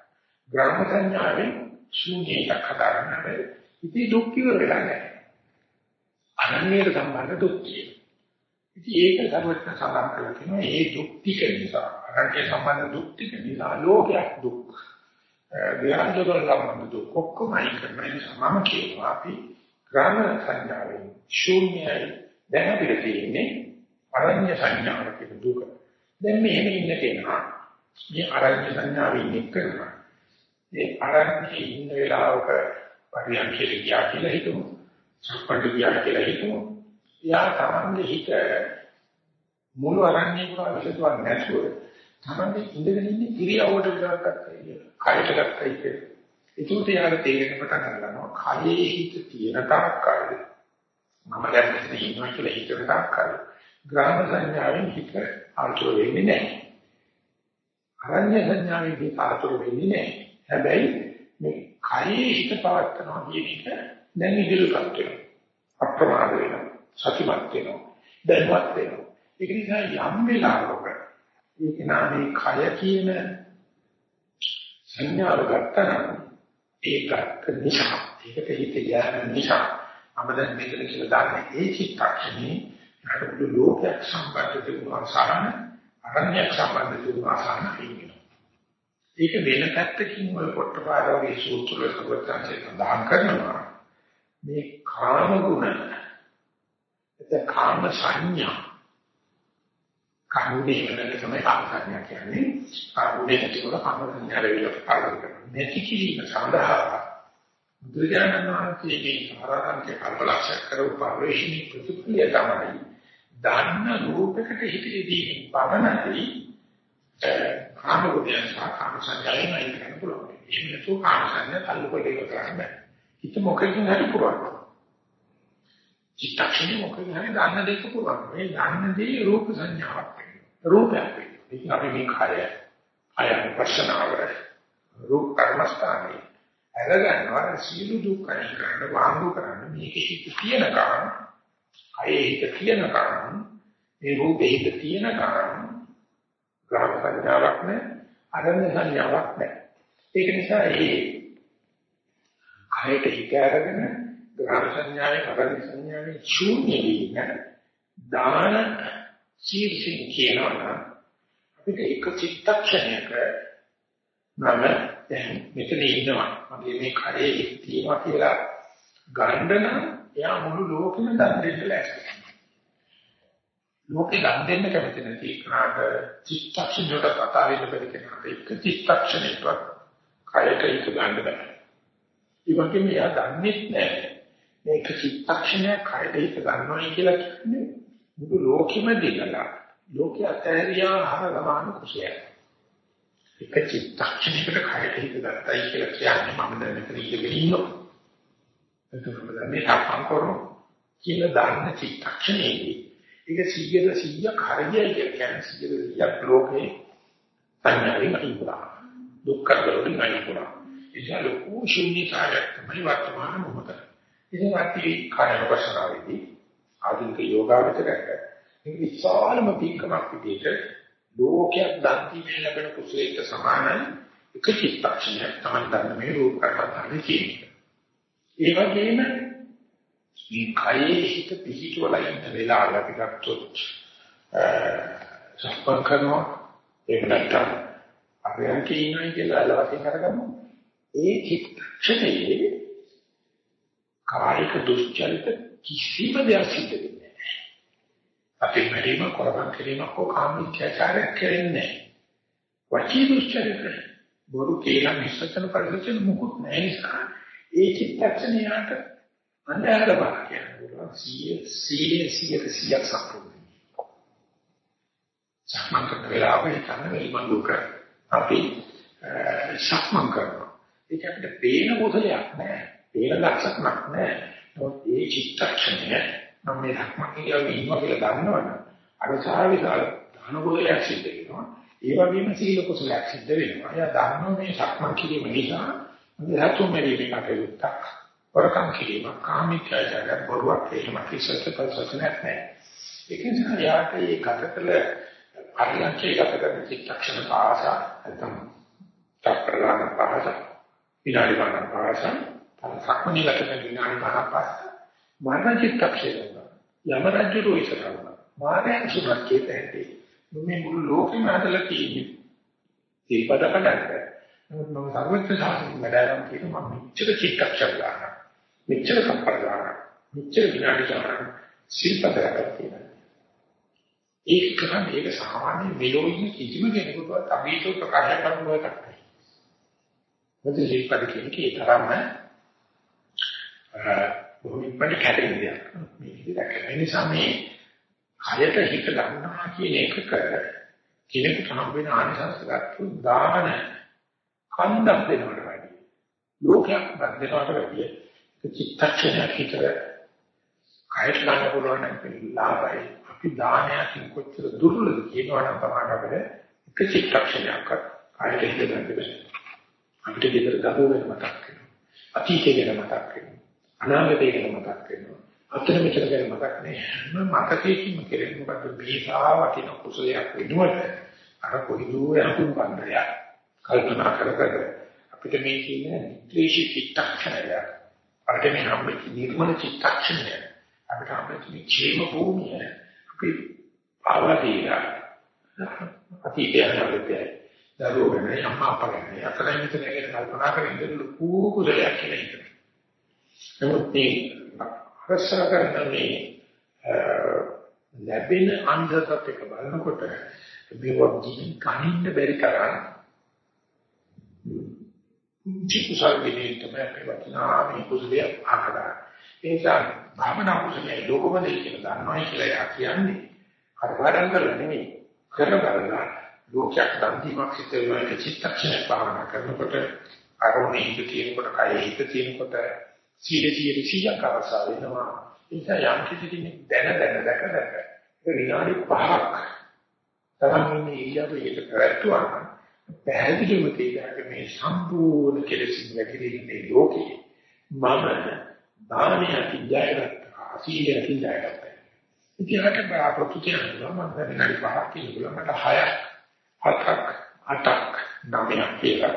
ග්‍රාම සංඥාවෙන් ශූන්‍ය හිතක් හදාගන්න. ඉතින් දුක් ඉවර වෙලා නැහැ. අරණයට සම්බන්ධ දුක් කියන. ඉතින් ඒක සර්වඥ සඳහන් කරලා තියෙනවා මේ දුක් ටික නිසා අරණයට සම්බන්ධ දුක් ටික නිසා ලෝකයක් දුක් විහාරවල ලබන දුක් ඔක්කොම අයින් කරනවා නිසා මම කියනවා අපි ග්‍රාම සංඥාවෙන් ශූන්‍යයි දැන් අපිට තියෙන්නේ අරඤ්‍ය සංඥාව කියන දුක. දැන් මෙහෙම ඉන්න කෙනා මේ අරඤ්‍ය සංඥාවෙන් ඉන්න කරනවා. ඒ අරඤ්‍ය ඉන්න වෙලාවක පරියන්කේ ගියා කියලා හිතමු. සම්පන්න ගියා කියලා හිතමු. යා තමන්ගේ හිත මුළු අරඤ්‍ය පුරා විසතුවක් නැතුව තමන්ගේ ඉඳගෙන ඉන්න ඉරියව්වට විතරක් ගන්නයි කියලා. කයට ගත්තයි කියලා. ඒකට යාර තේරෙන පටන් ගන්නවා. කයේ හිත තියෙන තාක්කල් මම දැන් මෙතන ඉන්නවා කියලා හිතන තාක්කල් ග්‍රාම සංඥාවෙන් හිත ආතුර වෙන්නේ නැහැ. අරඤ්‍ය සංඥාවෙන් හිත ආතුර වෙන්නේ නැහැ. හැබැයි මේ කයේ හිත පවත්නවා කියන එක දැන් ඉදිරියට වෙනවා. අප්‍රමාද වෙනවා. සතිමත් වෙනවා. දැන්වත් වෙනවා. ඒක නිසා යම් වෙලාවක ඒක නාමේ කය කියන සංඥාව ගත්තා නම් ඒකත් නිසා ඒකට හිත යෑම නිසා මම දැන් මෙතන කියලා දාන්නේ ඒ චිත්තක්ෂණේ අර ලෝකයක් සම්බන්ධ තිබුණා සාරණ අරණ්‍යයක් සම්බන්ධ තිබුණා සාරණ කියනවා. ඒක වෙන පැත්තකින් ඔය පොට්ටපාර වගේ සූත්‍ර වල සබතන්සේ සඳහන් කරනවා. මේ කාම ගුණ එතන කාම සංඥා කාමුනේ වෙනට තමයි කාම සංඥා කියන්නේ. කාමුනේ නැතිකොට කාම සංඥා වල පාඩම් කරනවා. නැති කිරීම සඳහා බුදුරජාණන් වහන්සේගේ ආරාධනක කල්පලක්ෂ කරව පරිශ්‍රී ප්‍රතිපලිය තමයි දන්න රූපයකට හිතේදී පවනයි කාම ගුණයන් සහ කාම සංඥාවෙන් අයින් කරන්න පුළුවන්. එහෙම නැතුව කාම සංඥා තල්ලු කරලා ඉවර කරන්න බෑ. හිත මොකකින් හරි පුරවන්න. චිත්තක්ෂණය මොකකින් හරි දන්න දෙයක පුරවන්න. මේ දන්න දේ රූප සංඥාවක් වෙනවා. රූපයක් වෙනවා. ඉතින් අපි මේ කාය අය ප්‍රශ්නාව රූප කර්මස්ථානේ අරගන්නවා සීල දුක් අයින් කරන්න වාංගු කරන්න මේක හිත තියෙනකම් අයේ හිත තියෙනකම් මේ රූපේ හිත තියෙනකම් ග්‍රහ සංඥාවක් නැහැ අරණ සංඥාවක් නැහැ ඒක නිසා ඒ කයට හිත අරගෙන ග්‍රහ සංඥාවේ අරණ සංඥාවේ ශූන්‍ය වීම දාන ජීවිතේ කියනවා අපිට එක චිත්තක්ෂණයක නම දැන් මෙතන ඉන්නවා. මගේ මේ කරේ තියෙනවා කියලා ගන්න නම් එයා මුළු ලෝකෙම දන් දෙන්න ලෑස්ති. ලෝකෙ දන් දෙන්න කැමති නැති කෙනාට චිත්තක්ෂණයට කතා වෙන්න බැරි කෙනාට එක චිත්තක්ෂණයකවත් කයට ඒක ගන්න බෑ. ඒ වගේම එයා දන්නේ නැහැ මේක චිත්තක්ෂණයක් කයට ඒක ගන්නවයි කියලා කියන්නේ මුළු ලෝකෙම දිනලා ලෝකය අතහැරියා හර ගමන කුසලයක්. එක චිත්තක්ෂණයකට කයට හිත ගත්තයි කියලා කියන්නේ මම දැන් මෙතන ඉඳගෙන ඉන්නවා. එතකොට මම මේ සම්පම් කරනවා කියලා දාන්න චිත්තක්ෂණයේදී ඒක 100ට 100ක් හරියයි කියන්නේ 100ට 100ක් ලෝකේ සංඥාවෙන් අයිපුරා. දුක්ඛ දරෝලින් අයිපුරා. ඒක ලොකු ශුන්‍යතාවයක් තමයි වර්තමාන මොහොත. ඉතින් අපි කායන වශනාවේදී ආධුනික යෝගාවචරයට මේක විශාලම පින්කමක් විදිහට ලෝකයක් දන් දීමෙන් ලැබෙන කුසලයට සමානයි එක චිත්තක්ෂණයක් තමයි ගන්න මේ රූප කර්මතාවේ කියන්නේ. ඒ වගේම මේ කයේ හිත පිහිටවලා ඉන්න වෙලාව අපි ගත්තොත් සම්පන්න කරනවා ඒක නැත්තම් අපෙන් කියනවා කියලා අලවසින් කරගමු. ඒ චිත්තක්ෂණයේ කායික දුස්චරිත කිසිම දෙයක් සිද්ධ වෙන්නේ අපේ මෙරීම කරවන් කිරීමක් හෝ කාමීච්ඡාචාරයක් කරන්නේ නැහැ. වචී දුස්චරිත බොරු කියලා මිසචන පරිසචන මුකුත් නැහැ නිසා ඒ චිත්තක්ෂණයට අන්ධහර බා කියනවා. සීය සීය සීය සීය සම්පූර්ණ. සක්මන් කරන වෙලාවේ තමයි මෙලිමන් දුක අපි සක්මන් කරනවා. ඒක අපිට පේන මොහොතයක් නෑ. පේන ලක්ෂණක් නෑ. නමුත් ඒ චිත්තක්ෂණය මම මේ ධර්ම කියලා ඉන්නවා කියලා දන්නවනම් අර සාවිසාල ධන කුසලයක් සිද්ධ වෙනවා. ඒ වගේම සීල කුසලයක් සිද්ධ වෙනවා. එයා දන්නවා මේ සක්මන් කිරීම නිසා මගේ හතුම් මෙරිමේ කටයුත්තක් වරකම් කිරීම කාමිකයජාර බොරුවක් එහෙම කිසිත් පස්සක් නැහැ. ඒක නිසා යාට ඒ ගතකල අරියන්කේ ගත කරන චිත්තක්ෂණ පාස නැත්නම් තප්පරණ පාස විනාඩි ගණන් පාස සක්මණේ ගත කරන විනාඩි ගණන් පාස මරණ චිත්තක්ෂණය යම රජුරෝ ඉස්සරහම මායන් සුරක්කේත ඇති මේ මුළු ලෝකෙම හදලා තියෙන්නේ. දීපද කඩන්න නමුත් මම සර්වත්‍ය සාසන මඩයන් කියන මම මෙච්චර චිත්තක්ෂණ ගන්න මෙච්චර සම්ප්‍රදාන මෙච්චර විනාඩි ගන්න සිල්පදයක් තියෙනවා. ඒක කරන්නේ ඒක සාමාන්‍ය මෙලොවින් කිසිම කෙනෙකුට අභීතව ප්‍රකාශ කරන්න බෑ කටයි මොකද සිල්පද කියන්නේ ඒ තරම්ම බොහොම ඉක්මනට කැඩෙන දෙයක්. මේක දැක්කම. ඒ නිසා මේ කයට හිත ගන්නවා කියන එකක කෙනෙකුට හම් වෙන ආනිසංස ගත්තු දාන කන්දක් දෙනවට වැඩි. ලෝකයක් දෙනවට වැඩි. ඒක චිත්තක්ෂණයක් හිතර කයට ගන්න පුළුවන් නම් ලාභයි. අපි දානයකින් කොච්චර දුර්වලද කියනවනම් තමයි අපිට එක චිත්තක්ෂණයක් කයට හිත ගන්න බැහැ. අපිට විතර දරුවෙන් මතක් වෙනවා. අතීතය ගැන මතක් වෙනවා. අනාගතය ගැන මතක් වෙනවා. අතන මෙතන ගැන මතක් නෑ. හැම මතකයකින්ම කෙරෙන්නේ මොකද බීසා වටින කුසලයක් වෙනුවට අර කොයිදෝ යතුම් බන්දරය කල්පනා කර කර අපිට මේ කියන නිත්‍යශී චිත්තක්ෂණය අපිට මේ හම්බෙච්ච නිර්මල චිත්තක්ෂණය අපිට හම්බෙච්ච මේ ඡේම භූමිය අපි ආවදීලා අතීතය හරියට දරුවෝ ගැන අම්මා අප්පා ගැන අතරින් මෙතන ගැන කල්පනා කරමින් ඉඳලා ලොකු කුසලයක් කියලා හිතනවා. නමුත් මේ අරසා කරන මේ ලැබෙන අන්ධතත් එක බලනකොට මේවා ගිහින් කනින්න බැරි තරම් චිකුසල් විනේ තමයි අපේ වටිනා මේ කුසලයේ ආකරා. ඒ නිසා භාවනා කුසලයේ ලෝකවලේ කියලා දන්නවා කියලා යා කියන්නේ කරවඩම් කරලා නෙමෙයි කරවඩලා ලෝකයක් දන්තිමක් සිතේ වෙන චිත්තක්ෂණ භාවනා කරනකොට අරමුණේ හිත තියෙනකොට කයෙ හිත තියෙනකොට සීලසිය රිසියක් අවසා වෙනවා. ඒ නිසා යම් කිසි කෙනෙක් දැන දැන දැක දැක විනාඩි 5ක් තරමින් ඉරියව්වේට පැවැත්වුවා පැහැදිලිවම තේරෙන්නේ මේ සම්පූර්ණ කෙලෙසින් වැగిරෙන්නේ ලෝකේ මම දානය තිජයගත්තා සීලය තිජයගත්තා ඉතිහාට බාපොතු කියනවා මම විනාඩි 5ක් කියනවා මට 6ක් 7ක් 8ක් 9ක් කියලා.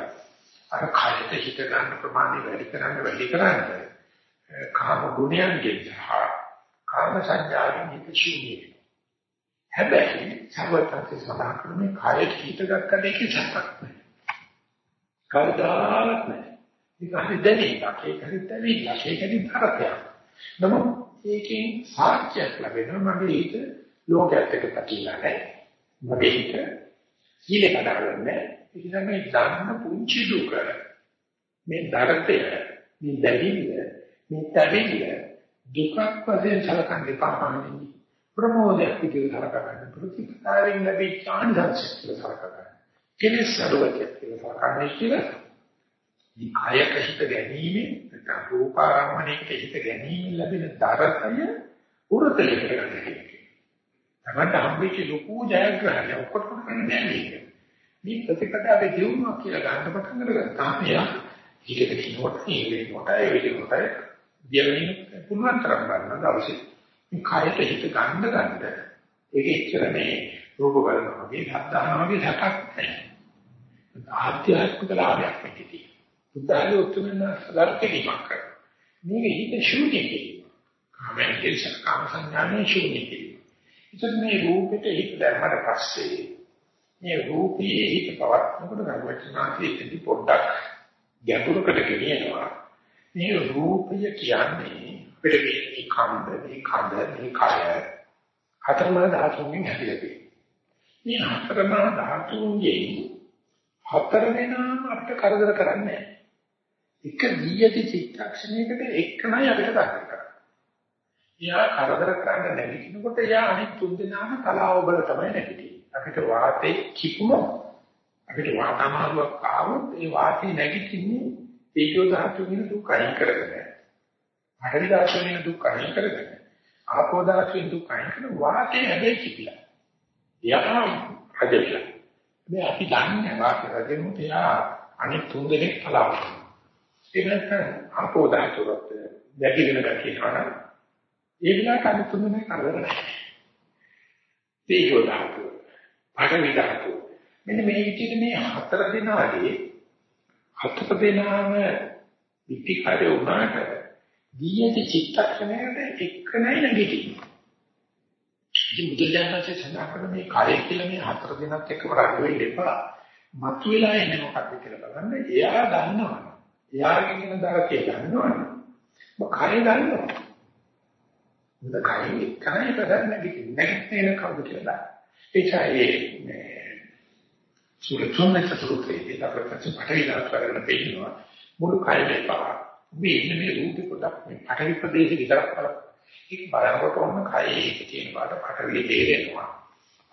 අර කයට හිත ගන්න ප්‍රමාණය වැඩි කරන්න වැඩි කරන්න. කාම ගුණයන්ගෙන් සහ කාම සංඥාවෙන් හිත ශූන්‍යයි හැබැයි සර්වත්‍ංශේ සඳහන් කරන්නේ කායයට හිත ගත්ත දෙකේ සත්‍යක් නැහැ. කවදාවත් නැහැ. ඒක හරි දැනෙන්නක් ඒක හරි දැනෙන්නක් ඒක හරි තරපයක්. නමුත් ඒකෙන් සාක්ෂියක් ලැබෙනවා මගේ හිත ලෝකයට එක්ක පැතිලා නැහැ. මගේ හිත සීලේ කඩාගන්නේ ඒක තමයි ධර්ම පුංචි දුක. මේ ධර්තය මේ දැවිල්ල මේ තැවිල්ල දුකක් වශයෙන් සලකන්න එපා පාන්නේ. ප්‍රමෝදයක් විදිහට සලකා ගන්න ප්‍රතිකාරයෙන් ලැබී ආනිසංසයක් කියලා සලකා ගන්න. කෙලෙස් අඩුවකයක් කියලා සලකා ගන්න කියලා මේ කයක හිත ගැනීම නැත්නම් රූපාරම්මණයක හිත ගැනීම ලැබෙන දරතය උරතලෙ කරගන්න කියන්නේ. තමයි හම්බෙච්ච ලොකු ජයග්‍රහණය ඔක්කොටම කරන්නේ නැහැ මේ ප්‍රතිපදාවේ දියුණුවක් කියලා ගන්න පටන් ගත්තාම එයා ඊට කිනොට ඒ වෙනකොට ඒ වෙනකොට දියවෙන පුළුවන් තරම් ගන්න දවසේ මේ කයට හිත ගන්න ගන්න ඒක එච්චර මේ රූප බලනවා වගේ සත්‍යනවා වගේ සැපක් නැහැ. ආධ්‍යාත්මික ලාභයක් නෙකදී. බුද්ධාලේ උතුම්න සදාර්ථකීමක් කරනවා. මේක හිත ශූන්‍යකේ. කාමෙන් කෙලස කාම සංඥානේ ශූන්‍යකේ. ඉතින් මේ රූපෙට හිත දැම්මට පස්සේ මේ රූපයේ හිත පවත්නකොට ගරුවචනාංශයේදී පොඩ්ඩක් ගැඹුරකට ගෙනියනවා. මේ රූපය කියන්නේ අපිට මේ කන්ද මේ කඳ මේ කය හතරමා ධාතුන්ගෙන් හැදිලා තියෙනවා. මේ හතරමා ධාතුන්ගෙන් හතර වෙනාම අපිට කරදර කරන්නේ එක දීයති චිත්තක්ෂණයකට එකමයි අපිට කරදර කරන්නේ. යා කරදර කරන්න නැගිටිනකොට යා අනිත් තුන් දෙනාම තලාව බල තමයි නැගිටින්නේ. අපිට වාතේ කිපුම අපිට වාතමාරුවක් ආවොත් ඒ වාතේ නැගිටින්නේ ඒකෝ ධාතුන්ගෙන් දුක අයින් කරගෙන. පඨවි ධාතුවෙන් දුක් අයින් කරගෙන ආපෝ ධාතුවෙන් දුක් අයින් කරන වාතේ හැබැයි කිපිලා. එයා රජවිලා. මේ අපි දන්නේ වාතේ රජෙමුත් එයා අනිත් තුන් දෙනෙක් කලාව. ඒ වෙනකන් ආපෝ ධාතුවත් දැකි වෙන ගැටි කරනවා. ඒ විලාක අනිත් තුන් දෙනෙක් කරදර නැහැ. තේජෝ ධාතුව, පඨවි ධාතුව. මෙන්න මේ විදිහට මේ හතර දෙනාගේ හතර දෙනාම ඉතිකාරය වුණාට දීයති චිත්තක්ෂණයට එක්ක නැයි නැගිටින්නේ. ඉතින් බුදුරජාණන්සේ සඳහන් කරන මේ කාය කියලා මේ හතර දිනක් එක්කම රණ්ඩු වෙන්න එපා. මතුවලා එන්නේ මොකක්ද කියලා බලන්න. එයා දන්නවා. එයාගෙන් එන දරකේ දන්නවා. මොකක් කාය දන්නවා. මුද කාය කාය කරන්නේ නැගිටින්නේ නැගිටින කවුද කියලා. ඒචයි මේ සුරතුන්නේ සතුරුතේ අපිට පටවිලා කරන්න බැහැ. මුළු කායෙම එපා. මේ ඉන්න මේ රූපේ පොඩක් මේ පටවි ප්‍රදේශෙ විතරක් බලන්න. ඒක බලනකොට ඔන්න කයේ ඒක තියෙන බාට පටවිය තේරෙනවා.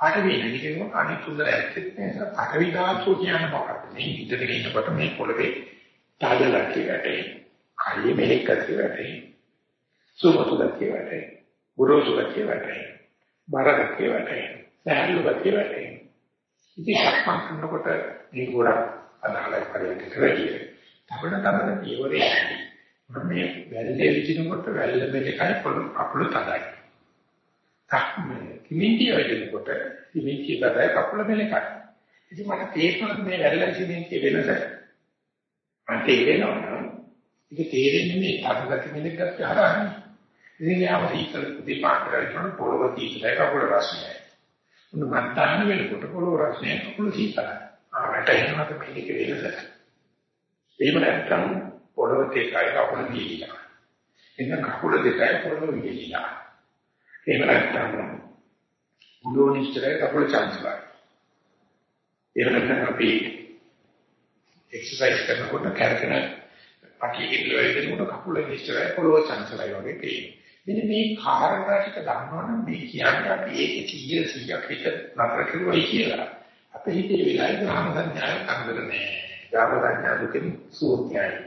පටවිය නැතිවෙම අනිත් සුන්දර ඇත්තෙත් නෑ. පටවි ධාතු කියන්නේ මොකක්ද? මේ ඉදිරියට ඉන්නකොට මේ පොළවේ තාදලා කියවටේ. කයේ මෙහෙක කියවටේ. සුමතුල කියවටේ. ගුරුසුල කියවටේ. බරක කියවටේ. සෑහලුක කියවටේ. ඉතින් සක්මන් කරනකොට මේ ගොඩක් අදාළයි පරිදි කරගියේ. තවන තවන පියවරේ මේ වැල්ලේ විදිනකොට වැල්ල මෙලකයි පොළොව කකුල තදයි. තක්මේ කිමින්ටි වෙනකොට කිමින්ටි තදයි කකුල මෙලකයි. ඉතින් මට තේරෙනවා මේ වැල්ල කිමින්ටි වෙනස. මට තේරෙනවා ඒක තේරෙන්නේ මේ තදගති මෙලක ගත්ත හරහා. ඉතින් යාම සීතල දෙපාර්ට කරගෙන පොළොව තීතලයි කකුල රස්නේ. උන් මන්තාන වෙනකොට පොළොව රස්නේ කකුල තීතලයි. ආ වැටෙනවද මේක වෙනස? එහෙම නැත්නම් පොළොව තේකයි කකුල දීලා. එන්න කකුල දෙකයි පොළොව දීලා. එහෙම නැත්නම් උඩෝ නිශ්චලයි කකුල චංචලයි. එහෙම නැත්නම් අපි එක්සර්සයිස් කරනකොට කරකන පටිගිල්ල වෙනකොට කකුල නිශ්චලයි පොළොව චංචලයි වගේ පේනවා. මෙන්න මේ කාරණා ටික දන්නවනම් මේ කියන්නේ අපි ඒක 100 100ක් එක නතර කරුවයි කියලා. අපේ හිතේ වෙලාවේ ග්‍රහණ සංඥාවක් අnder නැහැ. ග්‍රහණ සංඥා දුකෙන් සූත්‍යයි.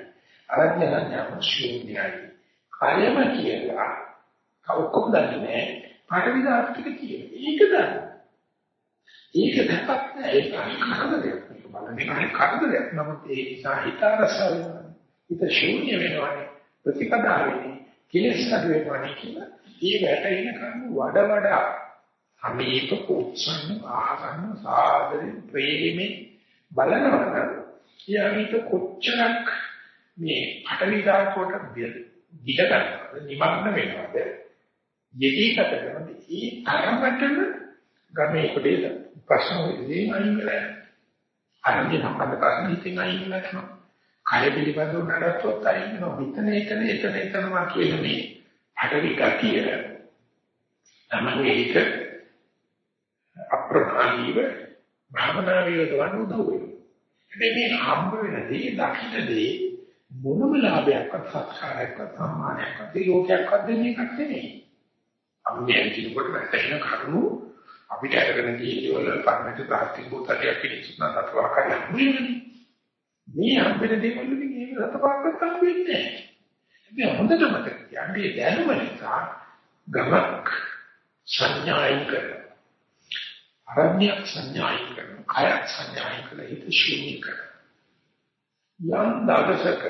අරඥ සංඥා ශූන්‍යයි. කායම කියලා කවුරුත් දන්නේ නැහැ. පාඨවි දාර්ථික කියන. ඒක දන්න. ඒක දැක්කත් නෑ ඒක කරදරයක්. බලන්නේ නැහැ කරදරයක්. නමුත් ඒ නිසා හිත අරසාව වෙනවා. හිත ශූන්‍ය වෙනවානේ. ප්‍රතිපදා වෙන්නේ. කෙලෙස් අඩු වෙනවානේ කියලා. ඒ වැටෙන කරුණු වඩ වඩා සමීප කුච්චන් ආහන සාදරේ ප්‍රේමේ බලනවා කියවිත කොච්චරක් මේ පටවි දාකොට දිග ගන්නවද? නිමග්න වෙනවද? යෙදී ගත කරනද ඒ තරමටම ගමේ කොටේ ප්‍රශ්න වෙදී අයින් කරලා. අරන්දි සම්බන්ධ ප්‍රශ්න ඉතින් අයින් කරනවා කය පිළිබඳව නඩත්තුවත් අයින් වෙනවා. මෙතන එතන එතන එතන මාතුවේ මේ පටවි ගතිය තමයි ඒක අප්‍රමාණීව භාවනාවේ යොදවන්න උදව් වෙනවා. හැබැයි මේ හම්බ වෙන දේ දකින්න දේ මොනම ලාභයක්වත් සත්කාරයක්වත් සම්මානයක්වත් යෝගයක්වත් දෙන්නේ එකක් නෙමෙයි. අපි මේ කිනකොට වැටෙන කරුණු අපිට අරගෙන ගිහින් වල පරමත ප්‍රාර්ථික බෝතලියක් පිළිසුනා තත්වා කරන්නේ. මේ හම්බෙන දේවල් වලින් ඒක රතපාක්වත් හම්බ වෙන්නේ නැහැ. මේ හොඳට මතක තියාගන්න දැනුම නිසා ගමක් සංඥායින් කරනවා. අරණ්‍යයක් සංඥායි කරනවා කයක් සංඥායි කරලා හිත ශූන්‍ය කරනවා යම් දවසක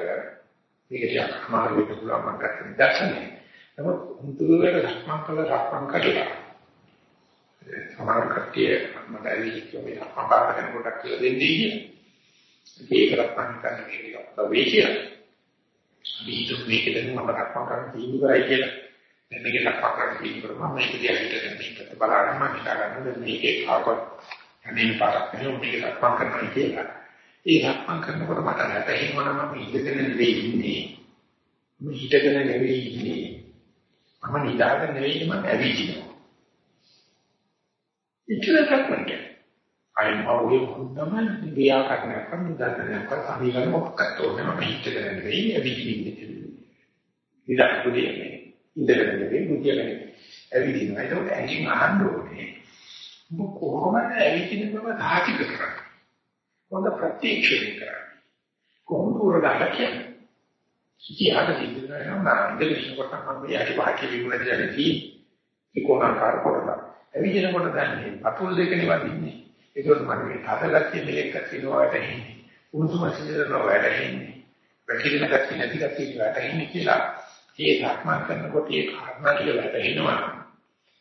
මේක ටිකක් අමාරු වෙන්න පුළුවන් මම ගන්න දැක්සනේ නමුත් හුදුවර රක්මන් කළ රක්මන් කරලා සමහර කට්ටිය මට ඇවිල්ලා කිව්වේ අපපාර කරන කොටක් කියලා දෙන්නේ කියලා ඒක රක්මන් කරන මේක වෙයි කියලා. අපි හිතුව මේකෙන් මම රක්මන් කරන්න තීන්දුව කරයි කියලා. දැන් මේක ලක්පා කරලා කියනකොට මම මේක දිහා හිතගෙන මේකට බලන්න මම හිතා ගන්නවා මේකේ ආවොත් අනේ පාරක් නෙවෙයි මේක ලක්පා කරනවා කියලා. ඒ ලක්පා කරනකොට මට හැටෙනවා මම ඉඳගෙන නෙවෙයි ඉන්නේ. මම හිතගෙන නෙවෙයි ඉන්නේ. මම නිදාගෙන නෙවෙයි මම ඇවිදිනවා. ඉතිරයක් මට. අයින් අවුවේ හොඳම ව්‍යාකරණයක් නිදාගෙනක් අභිගම මොකක්ද ඕනේ මම හිතගෙන නෙවෙයි ඇවිදින්නේ. ඉඳලා ඉඳගෙන නෙවෙයි මුතියගෙන ඇවිදිනවා. ඒක ඇඟින් අහන්න ඕනේ. ඔබ කොහොමද ඇවිදින බව සාහිත කරන්නේ? හොඳ ප්‍රත්‍යක්ෂණය කරන්නේ. කොහොමද උරගාලා කියන්නේ? ඉතිහාස සිද්ධ වෙනවා නම් ඉඳගෙන කොට මම යටි වාක්‍ය විගුණදී තියෙන්නේ. ඒකෝනාකාර කරලා. ඇවිදිනකොට දැන්නේ පතුල් දෙක නිවදින්නේ. ඒකෝත් මම මේ හදගත්තේ මෙලෙක් කරනවා වැටෙන්නේ. උණුසුම සිදුරනවා වැටෙන්නේ. වැටිලෙන ගැටි නැති ගැටි වැටෙන්නේ කියලා ඒ සක්මන් කරනකොට ඒ කාරණා ටික වැටෙනවා.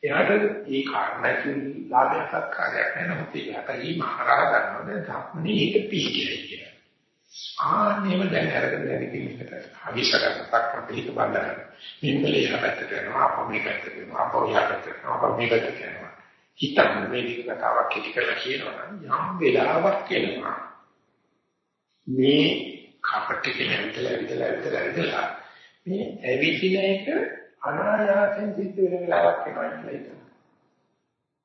එයාට ඒ කාරණා කිවි ලාභය සත්කාරයක් නැනොත් ඒකට ඊ මහරහ ගන්නවද ධම්මනේ ඒක පිළිගන්නේ කියලා. ආන්නේම දැන් අරගෙන යන්නේ අවිශකරණක් පිළික බලන්න. මෙන්නලේ හැපැත්තට යනවා අප මේ පැත්තට යනවා අප ඔය පැත්තට යනවා අප මේ පැත්තට යනවා. හිතන්න මේ විදිහ කතාවක් කිටි කරලා කියනවා යම් වෙලාවක් කියනවා. මේ කපටි කියන විදිහට විදිහට විදිහට මේ ඇවිදින එක අනායාසයෙන් සිද්ධ වෙන වෙලාවක් වෙනවා කියලා හිතනවා.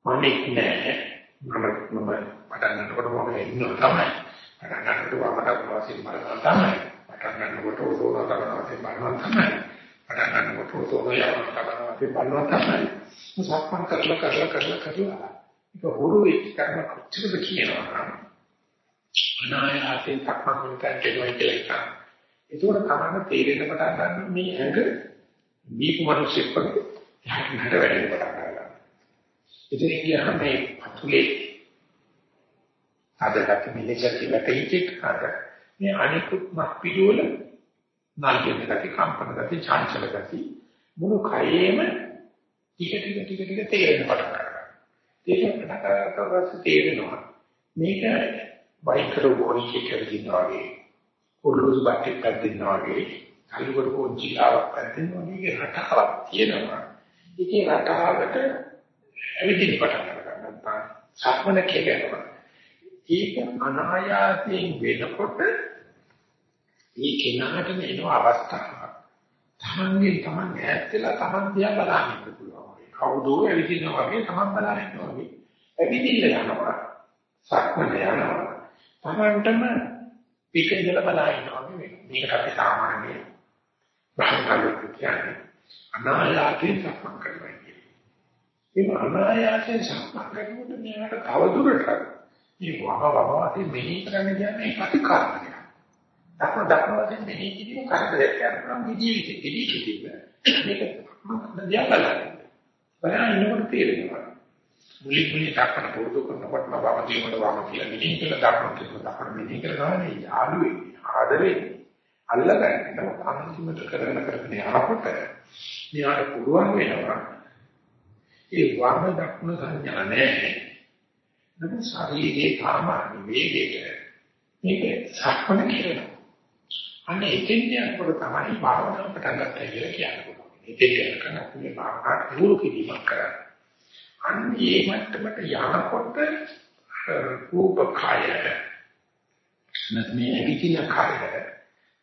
මම ඉන්නේ මම මම පටන් ගන්නකොට මම ඉන්නවා තමයි. පටන් ගන්නකොට මම වශයෙන් බලනවා තමයි. පටන් ගන්නකොට උදෝන කරනවා බලනවා තමයි. පටන් ගන්නකොට උදෝන යනවා කරනවා බලනවා තමයි. සක්මන් කරලා කරලා කරලා කරලා ඒක හුරු වෙච්ච කර්ම කොච්චරද කියනවා. අනායාසයෙන් සක්මන් කරන කෙනෙක් කියලා ඒකෝට තමයි තේරෙන්න පටන් ගන්න මේ ඇඟ දීපු මිනිස්සෙක් වගේ යහට වැඩෙන්න පටන් ගන්නවා. ඉතින් කියහම මේ පතුලේ අදකට මිලෙකට වැටෙච්ච කාට මේ අනිකුත් මක් පිටුවල නාල්කෙන් ගති කම්පන ගති චංචල ගති මුළු කයෙම ටික ටික ටික ටික තේරෙන්න පටන් ගන්නවා. ඒක පටන් ගන්නකොට තේරෙනවා මේක බයිකරෝ බොඩි එකකට දිනවා වගේ ඔළුව බට්ටෙක් පැද්දෙනවා වගේ තල්ලු කරපු ජීලාවක් පැත්තෙන් වගේ රටාවක් තියෙනවා. ඉතින් රටාවට ඇවිදින්න පටන් ගන්නවා. සක්මන කියනවා. ඒක අනායාසයෙන් වෙනකොට මේ කෙනාට එන අවස්ථාවක්. තමන්ගේ තමන් ඈත් වෙලා තමන් දිහා බලන්න පුළුවන්. කවුදෝ ඇවිදිනවා වගේ තමන් බලන්න ඉන්නවා වගේ. ඇවිදින්න යනවා. සක්මන යනවා. තමන්ටම පිටින්දලා බලන ඉන්නවා වගේ. මේකට අපි සාමාන්‍ය භාවනාවක් කියන්නේ අනායාසයෙන් සක්මන් කරනවා කියන්නේ. මේ අනායාසයෙන් සක්මන් කරනකොට මෙයාට තවදුරටත් මේ වහ වහදී මෙහි කරන්න කියන්නේ ප්‍රතිකාරයක්. දක්න දක්න වශයෙන් මෙහි කිරීම කරදරයක් කරනවා ජීවිතේ පිළිචිතිව. මේක දිහා බලන්න. බලන්න ඉන්නකොට තේරෙනවා. මුලින් මුලින් දක්න පුරුදු කරනකොට මම වම දිනවල වම කියලා මෙහි කියලා දක්න කියලා දක්න මෙහි කියලා තමයි යාළුවේ ආදරේ අල්ලගන්න. නමුත් අන්තිමට කරගෙන කරගෙන යනකොට මෙයාට පුළුවන් වෙනවා ඒ වම දක්න සංඥා නැහැ. නමුත් ශරීරයේ කාමානි වේගයක මේක සක්මන කියනවා. අන්න එතෙන් යනකොට තමයි භාවනාව පටන් ගන්නයි කියලා කියන්නේ. එතෙන් යනකම් අපි මේ භාවනාවට පුරු කිරීමක් කරන්නේ. අන්න මේ මට්ටමට යනකොට රූප කාය නැත්නම් ඇවිදින කාය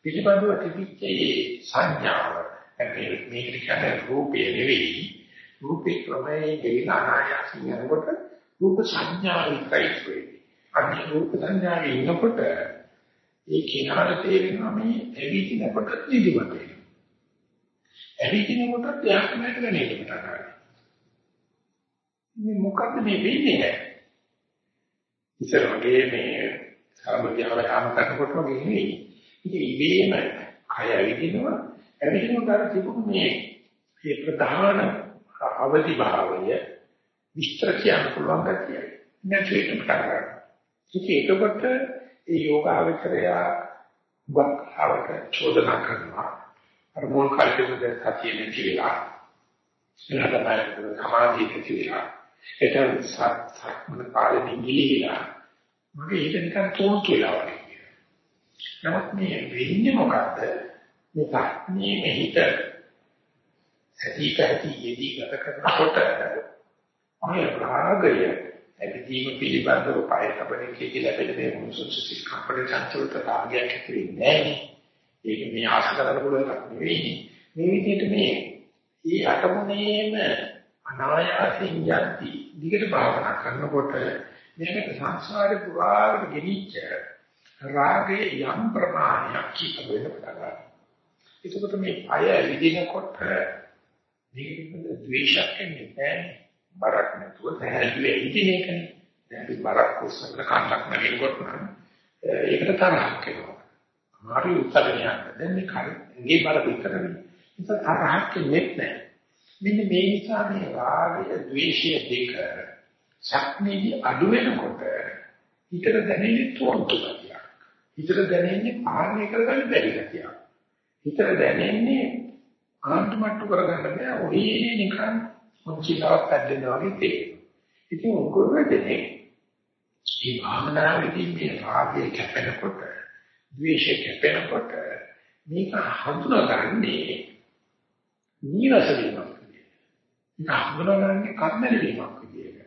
පිළිබඳව තිබිච්චේ සංඥාව මේක කියන්නේ රූපය නෙවෙයි රූපේ ක්‍රමයේ ගෙන අනායාසින් යනකොට රූප සංඥා විතරයි වෙන්නේ. අනිත් රූප සංඥාවේ ඉන්නකොට ඒ කෙනාට තේරෙනවා මේ ඇවිදිනකොට නිදිමත වෙනවා. ඇවිදිනකොට ධ්‍යානයට ගන්නේ පටන් ගන්නවා. මේ මොකද්ද මේ වෙන්නේ? ඉතින් වගේ මේ සාමභ්‍යාව කාම කරනකොට වගේ නෙවෙයි. ඉතින් ඉබේම කය ඇවිදිනවා. ඇවිදිනකොට අර තිබුණු මේ මේ ප්‍රධාන අවදි භාවය විස්තර කියන්න පුළුවන් ගැතියි. නැතිවෙන්න පටන් ගන්නවා. ඉතින් ඒකකොට ඒ යෝගාවචරය වක්තාවට චෝදනා කරනවා. අර මොල් කාලේද සතිය නැති වෙලා. එනකට බලන්න සමාධිය නැති වෙලා. එතන සත් සත්මන කාලෙ නිගිලිලා. මගේ ඒක නිකන් තෝන්තු වෙලා වගේ. නමුත් මේ වෙන්නේ මොකද්ද? මේ ප්‍රඥේ හිත සතිපැති යෙදී ගත කරනකොට මේ රාගය ඇතිවීම පිළිබඳව පය තබන කී ලැබෙන මේ මොසොසි කම්පණ චංචලත රාගයක් ඇති වෙන්නේ නැහැ. ඒක මේ ආශ කරන්න පුළුවන් එකක් නෙවෙයි. මේ විදිහට මේ ඊ අටමුණේම අනායාසයෙන් යද්දි දිගට භාවනා කරනකොට මේකට සංසාරේ පුරාවට ගෙනිච්ච රාගයේ යම් ප්‍රමාණයක් කිප වෙන පටන් ගන්නවා. ඒකකොට මේ පය විදිනකොට මේක පිළිබඳ ද්වේෂයක් එන්නේ නැහැ. බරක් නැතුව පැහැදිලි ඉතින් ඒකනේ. දැන් අපි බරක් උස්සන කන්නක් නැගෙනකොට නම් ඒකට තරහක් එනවා. මාරු උත්තරණයක්. දැන් මේ කරේ බර විතරනේ. ඒක තරහක් නෙත් නැහැ. මෙන්න මේ නිසා මේ රාගය, ද්වේෂය දෙක ශක්තිය අඩු වෙනකොට හිතට දැනෙන්නේ තෝන්තු ගතියක්. හිතට දැනෙන්නේ පාලනය කරගන්න බැරි ගතියක්. හිතට දැනෙන්නේ ආන්තුමට්ටු කරගන්න බෑ. ඔය නිකන් මොන්චිලාවක් පැද්දෙනවා වගේ තේරෙනවා. ඉතින් උගොරදෙනේ මේ භාවනාවේදී මේ රාගය කැපෙනකොට, ද්වේෂය කැපෙනකොට මේක හඳුනාගන්නේ නීරස වීමක් විදියට. මේක හඳුනාගන්නේ කර්මල වීමක් විදියට.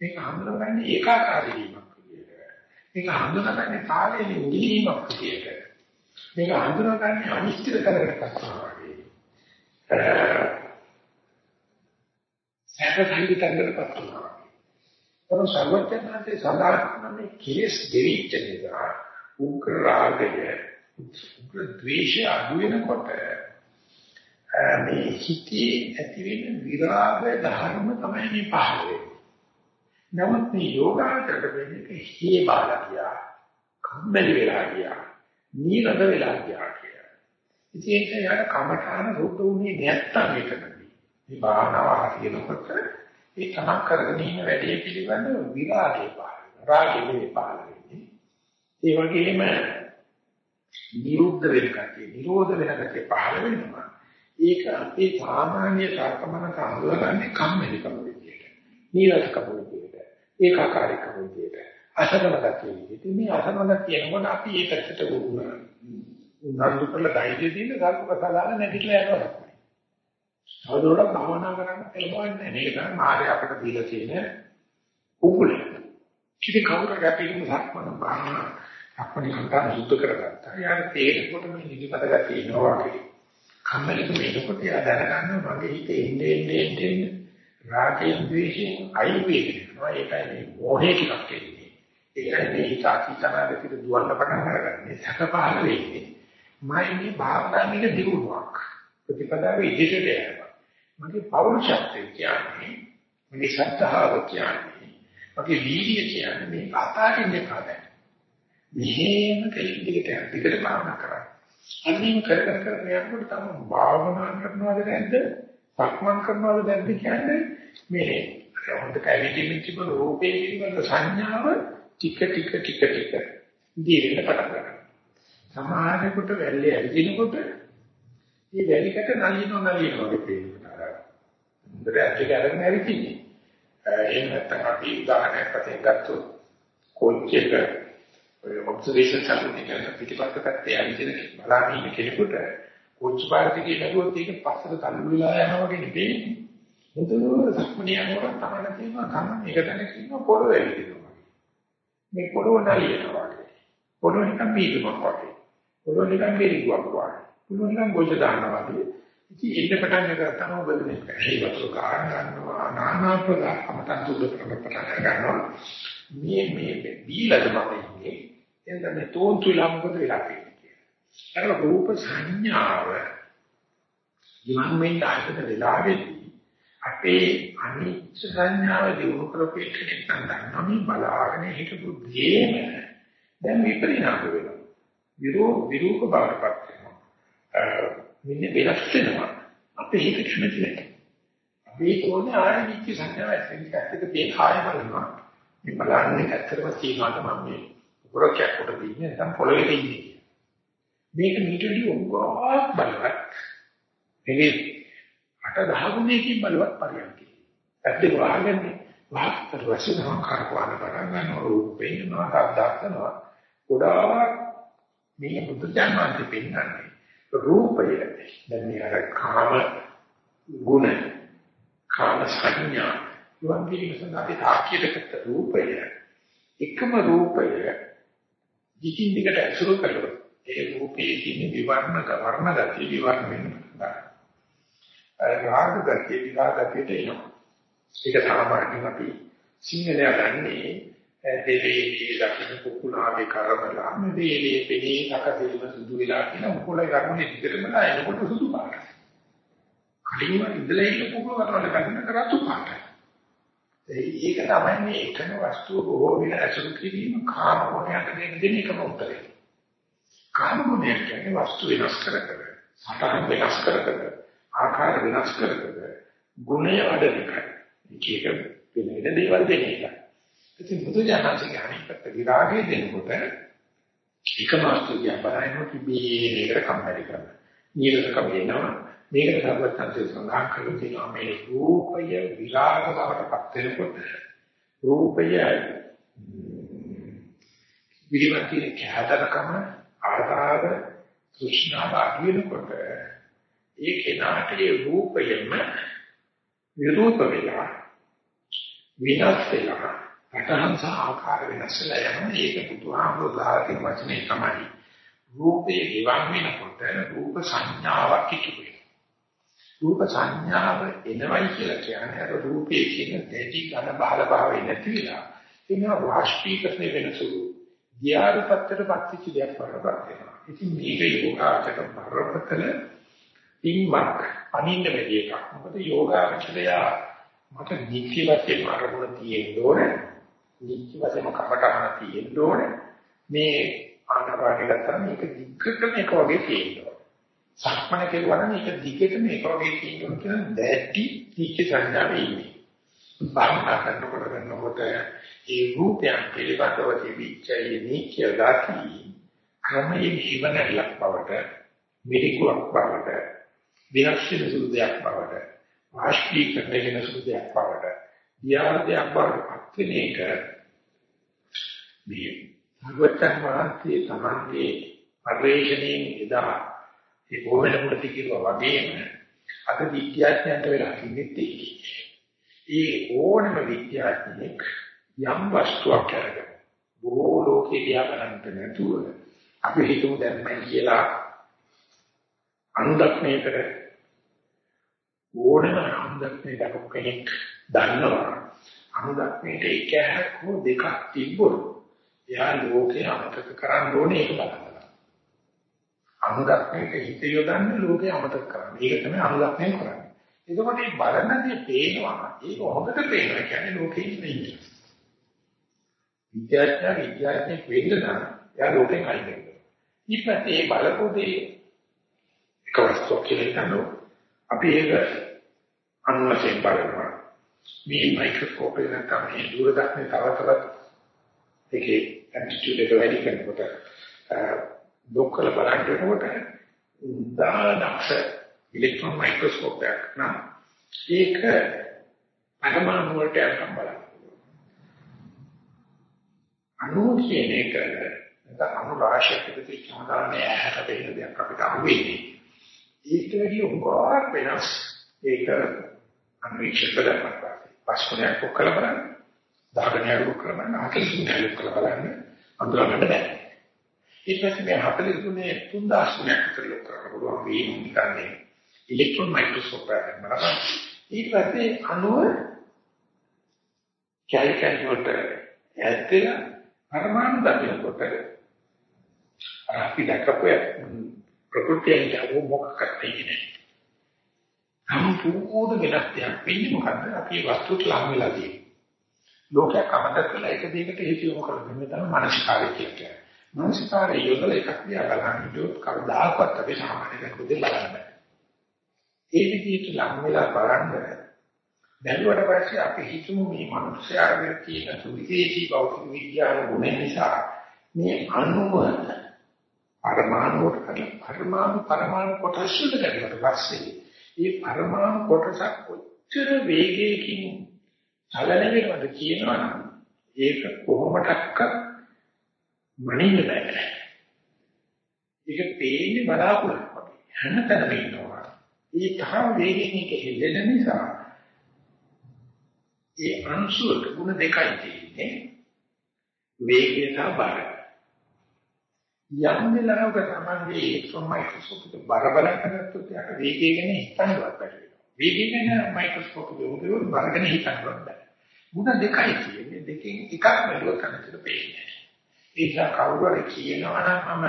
මේක හඳුනාගන්නේ ඒකාකාරී වීමක් විදියට. මේක හඳුනාගන්නේ කාලයේ නිදීමක් විදියට. මේක හඳුනාගන්නේ අනිශ්චිත කරකට පස්සනවා වගේ. සැපසහිතකරපත් වෙනවා. තම සර්වඥාන්සේ සඳහන් කරන්නේ කෙලස් දෙවිච්ච නිසා උග්‍ර රාගය උග්‍ර ද්වේෂය අඩු වෙනකොට මේ හිතේ ඇති වෙන විරාග ධර්ම තමයි මේ පහළ වෙන්නේ. නමුත් මේ යෝගාචරයට වෙන්නේ හේ බාලකියා කම්මැලි වෙලා ගියා. නීරද වෙලා ගියා කියලා. ඉතින් ඒක යාර කමඨාන රූප උනේ නැත්තම් ඒකද මේ භාවනාව හරියනකොට ඒ තමන් කරගෙන ඉන්න වැඩේ පිළිබඳ විරාගය පහළ රාගය නෙවෙයි පහළ වෙන්නේ. ඒ වගේම නිරුද්ධ වෙන කතිය, නිරෝධ වෙන කතිය පහළ වෙනවා. ඒක අපේ සාමාන්‍ය සාකමන කඳුරන්නේ කම්මැලිකම විදියට. නීරසකම විදියට. ඒකාකාරීකම විදියට. අසරණ කතිය විදියට. මේ අසරණ කියනකොට අපි ඒ පැත්තට උනන්දු කරලා ධෛර්යය දින්න සල්පසලාල නැතිලා යනවා. තවදුරටත් භවනා කරන්න පෙළඹවන්නේ නැහැ. මේක තමයි මාර්ගය අපිට දීලා තියෙන උගුල. ඉතින් කවුරුහරි අපි ඉන්න සක්මන භාවනා අපේ කන්ටාන සුද්ධ කරගත්තා. යාර තේරෙකොට මේ නිදිමත ගැටේ ඉනවා වගේ. කම්මැලිකම එනකොට යා දැනගන්නවා මගේ හිතේ ඉන්නේ ඉන්නේ ඉන්නේ රාගයෙන් ද්වේෂයෙන් අයින් වෙනවා. ඒකයි මේ මොහේ ටිකක් එන්නේ. ඒකයි මේ හිත අතීතනාගතිට දුවන්න පටන් අරගන්නේ. සැකපහල වෙන්නේ. මම මේ භාවනාවේ දියුණුවක්. ප්‍රතිපදාවේ ඉදිරියට යනවා. මගේ පෞරුෂත්වය කියන්නේ මගේ ශ්‍රද්ධාව කියන්නේ මගේ වීර්යය කියන්නේ මේ අතාරින්නේ කාදයි. මෙහෙම කෙලින් දිගට දිගට භාවනා කරා. අනිත් කර කර කර යනකොට තමයි භාවනා කරනවද නැද්ද? සක්මන් කරනවද නැද්ද කියන්නේ මේ හොඳ කැවිටිමින් තිබුණු රූපේ පිළිබඳ සංඥාව ටික ටික ටික ටික දීගෙන පටන් ගන්නවා. සමාහයකට වැල්ලේ ඇවිදිනකොට මේ වැලිකට නලියනවා නලියනවා වගේ පේනවා. හොඳට ඇත්තට අරගෙන ඇවිදින්නේ. එහෙම නැත්නම් අපි උදාහරණයක් වශයෙන් ගත්තොත් කෝච් එක ඔය ඔබ්සර්වේෂන් සම්පූර්ණ පිටිපස්ස පැත්තේ ඇවිදින බලන්නේ කෙනෙකුට කෝච් පාරදී ලැබුවොත් ඒක පස්සට තල්ලු වෙලා යනවා වගේ නෙවෙයි. මුදුන සක්මණේ යනකොට තමයි තියෙනවා කන එක දැනගෙන ඉන්න පොළොව ඇවිදිනවා. මේ පොළොව නලියනවා වගේ. පොළොව නිකන් බීදුමක් වගේ. පොළොව නිකන් බෙරිගුවක් වගේ. පොළොව නිකන් ගොජ දානවා වගේ. ඉතින් එන්න පටන් ගත්තාම ඔබ මේ ඇහි වතුර ගන්න ගන්නවා නානා ප්‍රකාර අමතන් දුක පටන් ගන්නවා. මේ මේ බීලද මම ඉන්නේ. එතන මේ තෝන්තුලා මොකද වෙලා තියෙන්නේ. අර රූප සංඥාව ඉමන් මේ ආයතන වෙලාවේදී අපේ අනිච්ච සංඥාව දිනු කරපේකෙන් ගන්නවා මේ බලාගෙන හිටපු දේම දැන් විපරිණාම වෙනවා. විරෝ විරූප බවටපත් වෙනවා. මෙන්න වෙනස් වෙනවා. අපේ හිත කැමති නැහැ. අපි කොහොමද ආයෙ නිච්ච සංඥාව ඇතුළත ඇත්තට මේ කාය බලනවා. මේ බලන්නේ ඇත්තටම සීමාත මම මේ උරකයක් කොට දින්නේ නැත්නම් පොළවේ ඉන්නේ. මේක මීටරි උගාවක් බලවත්. මේකේ අට දහ ගුණයකින් බලවත් පරියන්කේ. ඇත්තේ වහගන්නේ වාස්තර වශයෙන් කරකවන පටන් ගන්නවා රූපේ යනවා සද්දාක්නවා ගොඩාක් මේ බුදු දන්වාන්ති පෙන්වන්නේ රූපය දැන් මේ අර කාම ගුණ කාම සංඥා යොන් කිරීම සඳහා අපි තාක්ෂිකකට රූපය එකම රූපය දිගින් දිගට අසුරු කරලා ඒ රූපයේ තියෙන විවර්ණ වර්ණ ගතිය විවර්ණ වෙනවා රාග ගතිය විරාග ගතියට එනවා ඒක සාමාන්‍යයෙන් අපි සිංහලයා ගන්නේ දෙවියන්ගේ දකින්න කුකුලාගේ කරමලා මේ දෙවියන්ගේ පෙනී නැකසෙම සුදු වෙලා කියන කුකුලේ කර්මනේ දිගටම එනකොට සුදු පාටයි. කලින්ම ඉඳලා ඉන්න කුකුල කරවල ගන්න කරතු පාටයි. ඒක තමයි මේ එකම වස්තුව බොහෝ වෙන අසුරු කිරීම කාම ගුණයට දෙන්න දෙන එකම උත්තරේ. කාම ගුණය කියන්නේ වස්තු වෙනස් කර කර, සතහන් වෙනස් කර කර, ආකාර වෙනස් කර කර, ගුණය වඩන එකයි. මේක වෙන වෙන දේවල් දෙන එකයි. ඉතින් බුදුජානකගේ අනිත් විරාගය දෙනකොට එකම අස්තුතිය බලනකොට මේ මේකට කම්පැනි කරනවා. නිරකම වෙනවා. මේකට සර්වඥාන්සේ සඳහන් කරලා තියෙනවා මේ රූපය විරාග බවට පත් වෙනකොට රූපය විරිමතියේ කැදරකම ආදාර කෘෂ්ණාව අඩුවෙනකොට ඒ කෙනාට ඒ රූපයෙන්ම විරූප වෙලා විනාශ වෙලා පටහන් සහ ආකාර වෙනස් වෙලා යනවා. ඒක බුදුහාමුදුරුවෝ දාලා තියෙන වචනේ තමයි. රූපේ ගිවන් වෙනකොට රූප සංඥාවක් කිතුවේ. රූප සංඥාව එනවයි කියලා කියන්නේ අර රූපේ කියන දෙටි ඝන බහල භාවය නැති වෙලා එනවා වාෂ්පීකරණය වෙනසුළු. ධ්‍යානපත්තට පත්‍ච දෙයක් වරපත් වෙනවා. ඉතින් මේක යෝගාචර බරපතල පින්වක් අනින්න බැරි එකක්. මොකද යෝගාචරය මට නිත්‍ය වශයෙන් අරමුණ තියෙන්න ඕනේ. නිත්‍ය වශයෙන් කමටහන තියෙන්න ඕනේ. මේ ආනාපානය ගත්තාම මේක දිග්ගට මේක වගේ තියෙනවා. සක්මන කෙරුවා නම් මේක දිගට මේක වගේ තියෙනවා කියන දැටි නිත්‍ය සංඥාවේ ඉන්නේ. භාවනා කරනකොට කරනකොට ඒ රූපයන් පිළිබඳව තිබිච්චයි නිත්‍ය ගති ක්‍රමයේ හිමනලක් බවට මිරිකුවක් බවට විනාශින සුදු දෙයක් බවට වාෂ්පීකරණය වෙන සුදු දෙයක් බවට ධ්‍යානයක් බවට පත් වෙන එක මේ භගවතන් වහන්සේ තමන්ගේ පරිශ්‍රණයෙන් එදා ඒ කොහෙල මුලති කිව්වා වගේම අද විද්‍යාඥයන්ට වෙලා ඉන්නේ ඒ ඕනම විද්‍යාඥයෙක් යම් වස්තුවක් අරගෙන බොහෝ ලෝකේ දිහා බලන්න නැතුව අපි හිතමු දැන් මම කියලා අනුදක්නයකට ඕනම අනුදක්නය දක්වපු කෙනෙක් දන්නවා අනුදක්නයට එක හැක් හෝ දෙකක් තිබ්බොත් එයා ලෝකේ අමතක කරන්න ඕනේ ඒක බලන්න. අනුදක්නයට හිත යොදන්නේ ලෝකේ අමතක කරන්න. ඒක තමයි අනුදක්නය කරන්නේ. එතකොට මේ බලනදී පේනවා ඒක හොඳට පේනවා කියන්නේ ලෝකේ ඉන්නේ. විද්‍යාඥයා විද්‍යාඥයෙක් වෙන්න නම් එයා ලෝකෙන් අයින් වෙනවා. ඊපස්සේ මේ බලපොදී එක වස්තුවක් කියලා හිතනවා. අපි ඒක අනුවසෙන් බලනවා. මේ මයික්‍රොස්කෝප් එක නැත්නම් මේ දුරදක්ෂනේ තව තවත් ඒකේ ඇම්ප්ලිටියුඩ් එක වැඩි කරනකොට ලොක් කරලා බලන්න වෙනකොට දානක්ෂ ඉලෙක්ට්‍රෝන මයික්‍රොස්කෝප් එකක් නම් ඒක පරමාණු වලට යනවා බලන්න. අණු කියන එක නැත්නම් අණු රාශියක් විතර සාමාන්‍ය ඇහැට පෙනෙන දෙයක් අපිට අහුවෙන්නේ. ඒකට වැඩි උගාවක් වෙනස් ඒක අන්වීක්ෂක කරනවා. පස්කොණයක් කොක්කල බලන්න. දාගණයක් කොක්කල බලන්න. අකලිසුණයක් කොක්කල බලන්න. අඳුරගන්න බෑ. ඊට පස්සේ මේ 43 3000ක් විතර ලොක් කරන්න පුළුවන් මේ නිකන්නේ ඉලෙක්ට්‍රෝන මයික්‍රොස්කෝප් එකක් බලන්න. ඊට පස්සේ අණුව කැල්කන් වලට ඇත්තලා පරමාණු දකිනකොට අපි දැකපු ප්‍රകൃතියෙන් යවෝ මොකක්ද තියෙන්නේ. සම්පූර්ණ වෙනස් දෙයක් වෙන්නේ මොකද්ද? අපි වස්තුත් ලං වෙලා තියෙන්නේ. ලෝකයක් අමතක කරලා එක දෙයකට හේතු යොමු කරගෙන මේ තමයි මානසිකාරය කියන්නේ. මානසිකාරය යොදලා එකක් දිහා බලන්න දුක් කවදාකවත් අපි සාමාන්‍ය කෙනෙකුට බලන්න බෑ. ඒ විදිහට ලං වෙලා බලන්න බැලුවට පස්සේ අපි හිතමු මේ මනුස්සයාගේ තියෙන සුවිශේෂී භෞතික විද්‍යාව ගුණ නිසා මේ අණුව පරමාණුවට කරලා පරමාණු පරමාණු කොටස් වලට ගැටෙන්න පස්සේ මේ පරමාණු කොටස කොච්චර වේගයකින් චලන වෙනවද කියනවනම් ඒක කොහොමඩක්ක මනින්න බෑ. ඒක පේන්නේ බලාපොරොත්තු වගේ හැමතැනම ඉන්නවා. ඒ තරම් වේගයෙන් ඒක හෙල්ලෙන නිසා ඒ අංශුවට ಗುಣ දෙකයි තියෙන්නේ. වේගය සහ බර. යම් වෙලාවක තමයි ඉලෙක්ට්‍රෝන මයික්‍රොස්කෝප් එක බර බල කරද්දී යට වේගය ගැන හිතන්නවත් බැහැ. වේගය ගැන මයික්‍රොස්කෝප් එක උදේවල් බර ගැන හිතන්නවත් බැහැ. ಗುಣ දෙකයි තියෙන්නේ. දෙකෙන් එකක් බැලුවොත් තමයි පේන්නේ. ඒ නිසා කවුරු හරි කියනවා නම් මම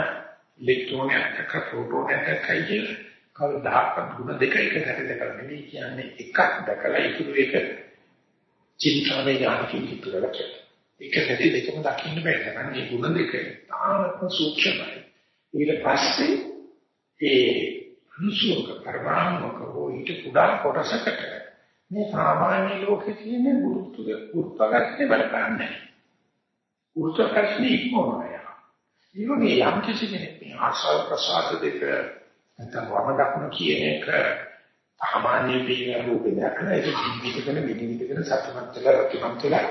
ඉලෙක්ට්‍රෝනයක් එක ප්‍රෝටෝනයක් එකයි කියලා කවදාකවත් ಗುಣ දෙක එක සැරේ දැකලා නෙමෙයි කියන්නේ එකක් දැකලා ඉතුරු එක චින්තාවේ යහකින් පිටුරට එක සැරේ දෙකම දකින්න බෑ තමයි මේ ගුණ දෙක තාමත්ම සූක්ෂමයි. ඊට පස්සේ ඒ අනුසෝක පරමාණුක හෝ ඊට කුඩා කොටසකට මේ සාමාන්‍ය ලෝකයේ තියෙන ගුරුත්වය ගුරුත්වාකර්ෂණය බලපාන්නේ ගුරුත්වාකර්ෂණය ඉක්මවනවා ඒ වගේ යම් කිසි කෙනෙක් මේ ආශ්‍රව ප්‍රසාර දෙක නැත්නම් වම දක්න කියන එක සාමාන්‍ය වේග රූපේ දැකලා ඒක ජීවිතකන විනිවිදකන සතුටුමත් වෙලා රතුමත් වෙලා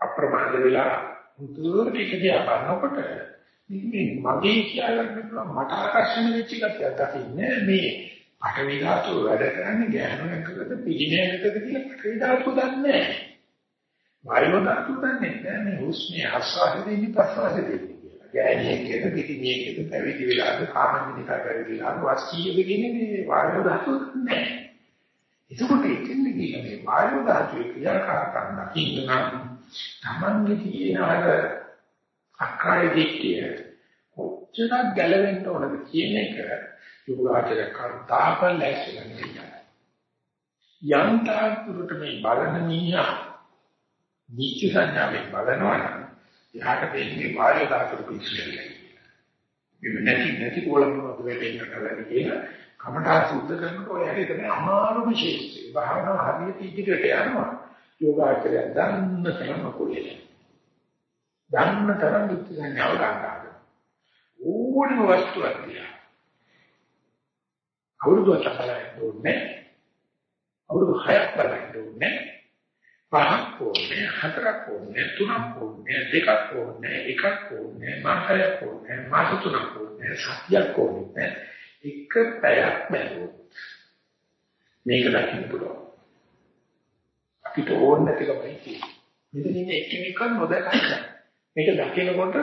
අප්‍රමාද වෙලා මුදුවට එක දිහා බලනකොට මේ මගේ කියලා ගන්න මට ආකර්ෂණ වෙච්ච කතියක් දකින්නේ මේ පඨවි ධාතු වැඩ කරන්නේ ගෑනුකකද පිළිමයකද කියලා පඨවි ධාතු දන්නේ නැහැ. වායු ධාතු දන්නේ නැහැ. මේ හුස්මේ ආස්වාදෙදී ප්‍රසවාසෙදී කියලා. ගෑණියෙක්ද පිළිමයකද පැවිදි වෙලාද කාමනික පැවිදිලාද වාස්කීයද කියන්නේ මේ වායු ධාතු නැහැ. එතකොට එතෙන් කියන මේ වායු ධාතුවේ ක්‍රියාකාරකම් දකින්න නම් තමන්ගේ තියෙන අර අක්කාය දිට්ඨිය කොච්චරක් ගැලවෙන්න ඕනද කියන එක යෝගාචර කර්තාපල් ලැස්සගෙන ඉන්නවා. යන්තා දුරට මේ බලන නීහා නිච්ච සංඥාවෙන් බලනවා නම් එහාට වෙන්නේ වායු ධාතු පිළිසෙල්ලයි. මේ නැති නැති කොලමනොත් වෙන්නේ නැහැ කියලා කමඨා සුද්ධ කරනකොට ඔය හැටි තමයි අමාරුම ශේෂ්ත්‍රය. භාවනාව හරියට ඉදිරියට යනවා. යෝගාචරය දන්න තරම කුලෙල. දන්න තරම් නිච්ච සංඥාව ගන්නවා. ඕනම වස්තුවක් දිහා අවුරුදුවක් බලන්න ඕනේ. අවුරුදු 6ක් බලන්න ඕනේ. පහක් ඕනේ, හතරක් ඕනේ, තුනක් ඕනේ, දෙකක් ඕනේ, එකක් ඕනේ, මාසයක් ඕනේ, මාස තුනක් ඕනේ. නැහැ සතියක් ඕනේ නැහැ. එක පැයක් බැලුවොත් මේක දකින්න පුළුවන්. අපිට ඕන නැතිකමයි තියෙන්නේ. මෙතන ඉන්නේ එක්කෙනෙක්ව නොදකන්න. මේක දකිනකොට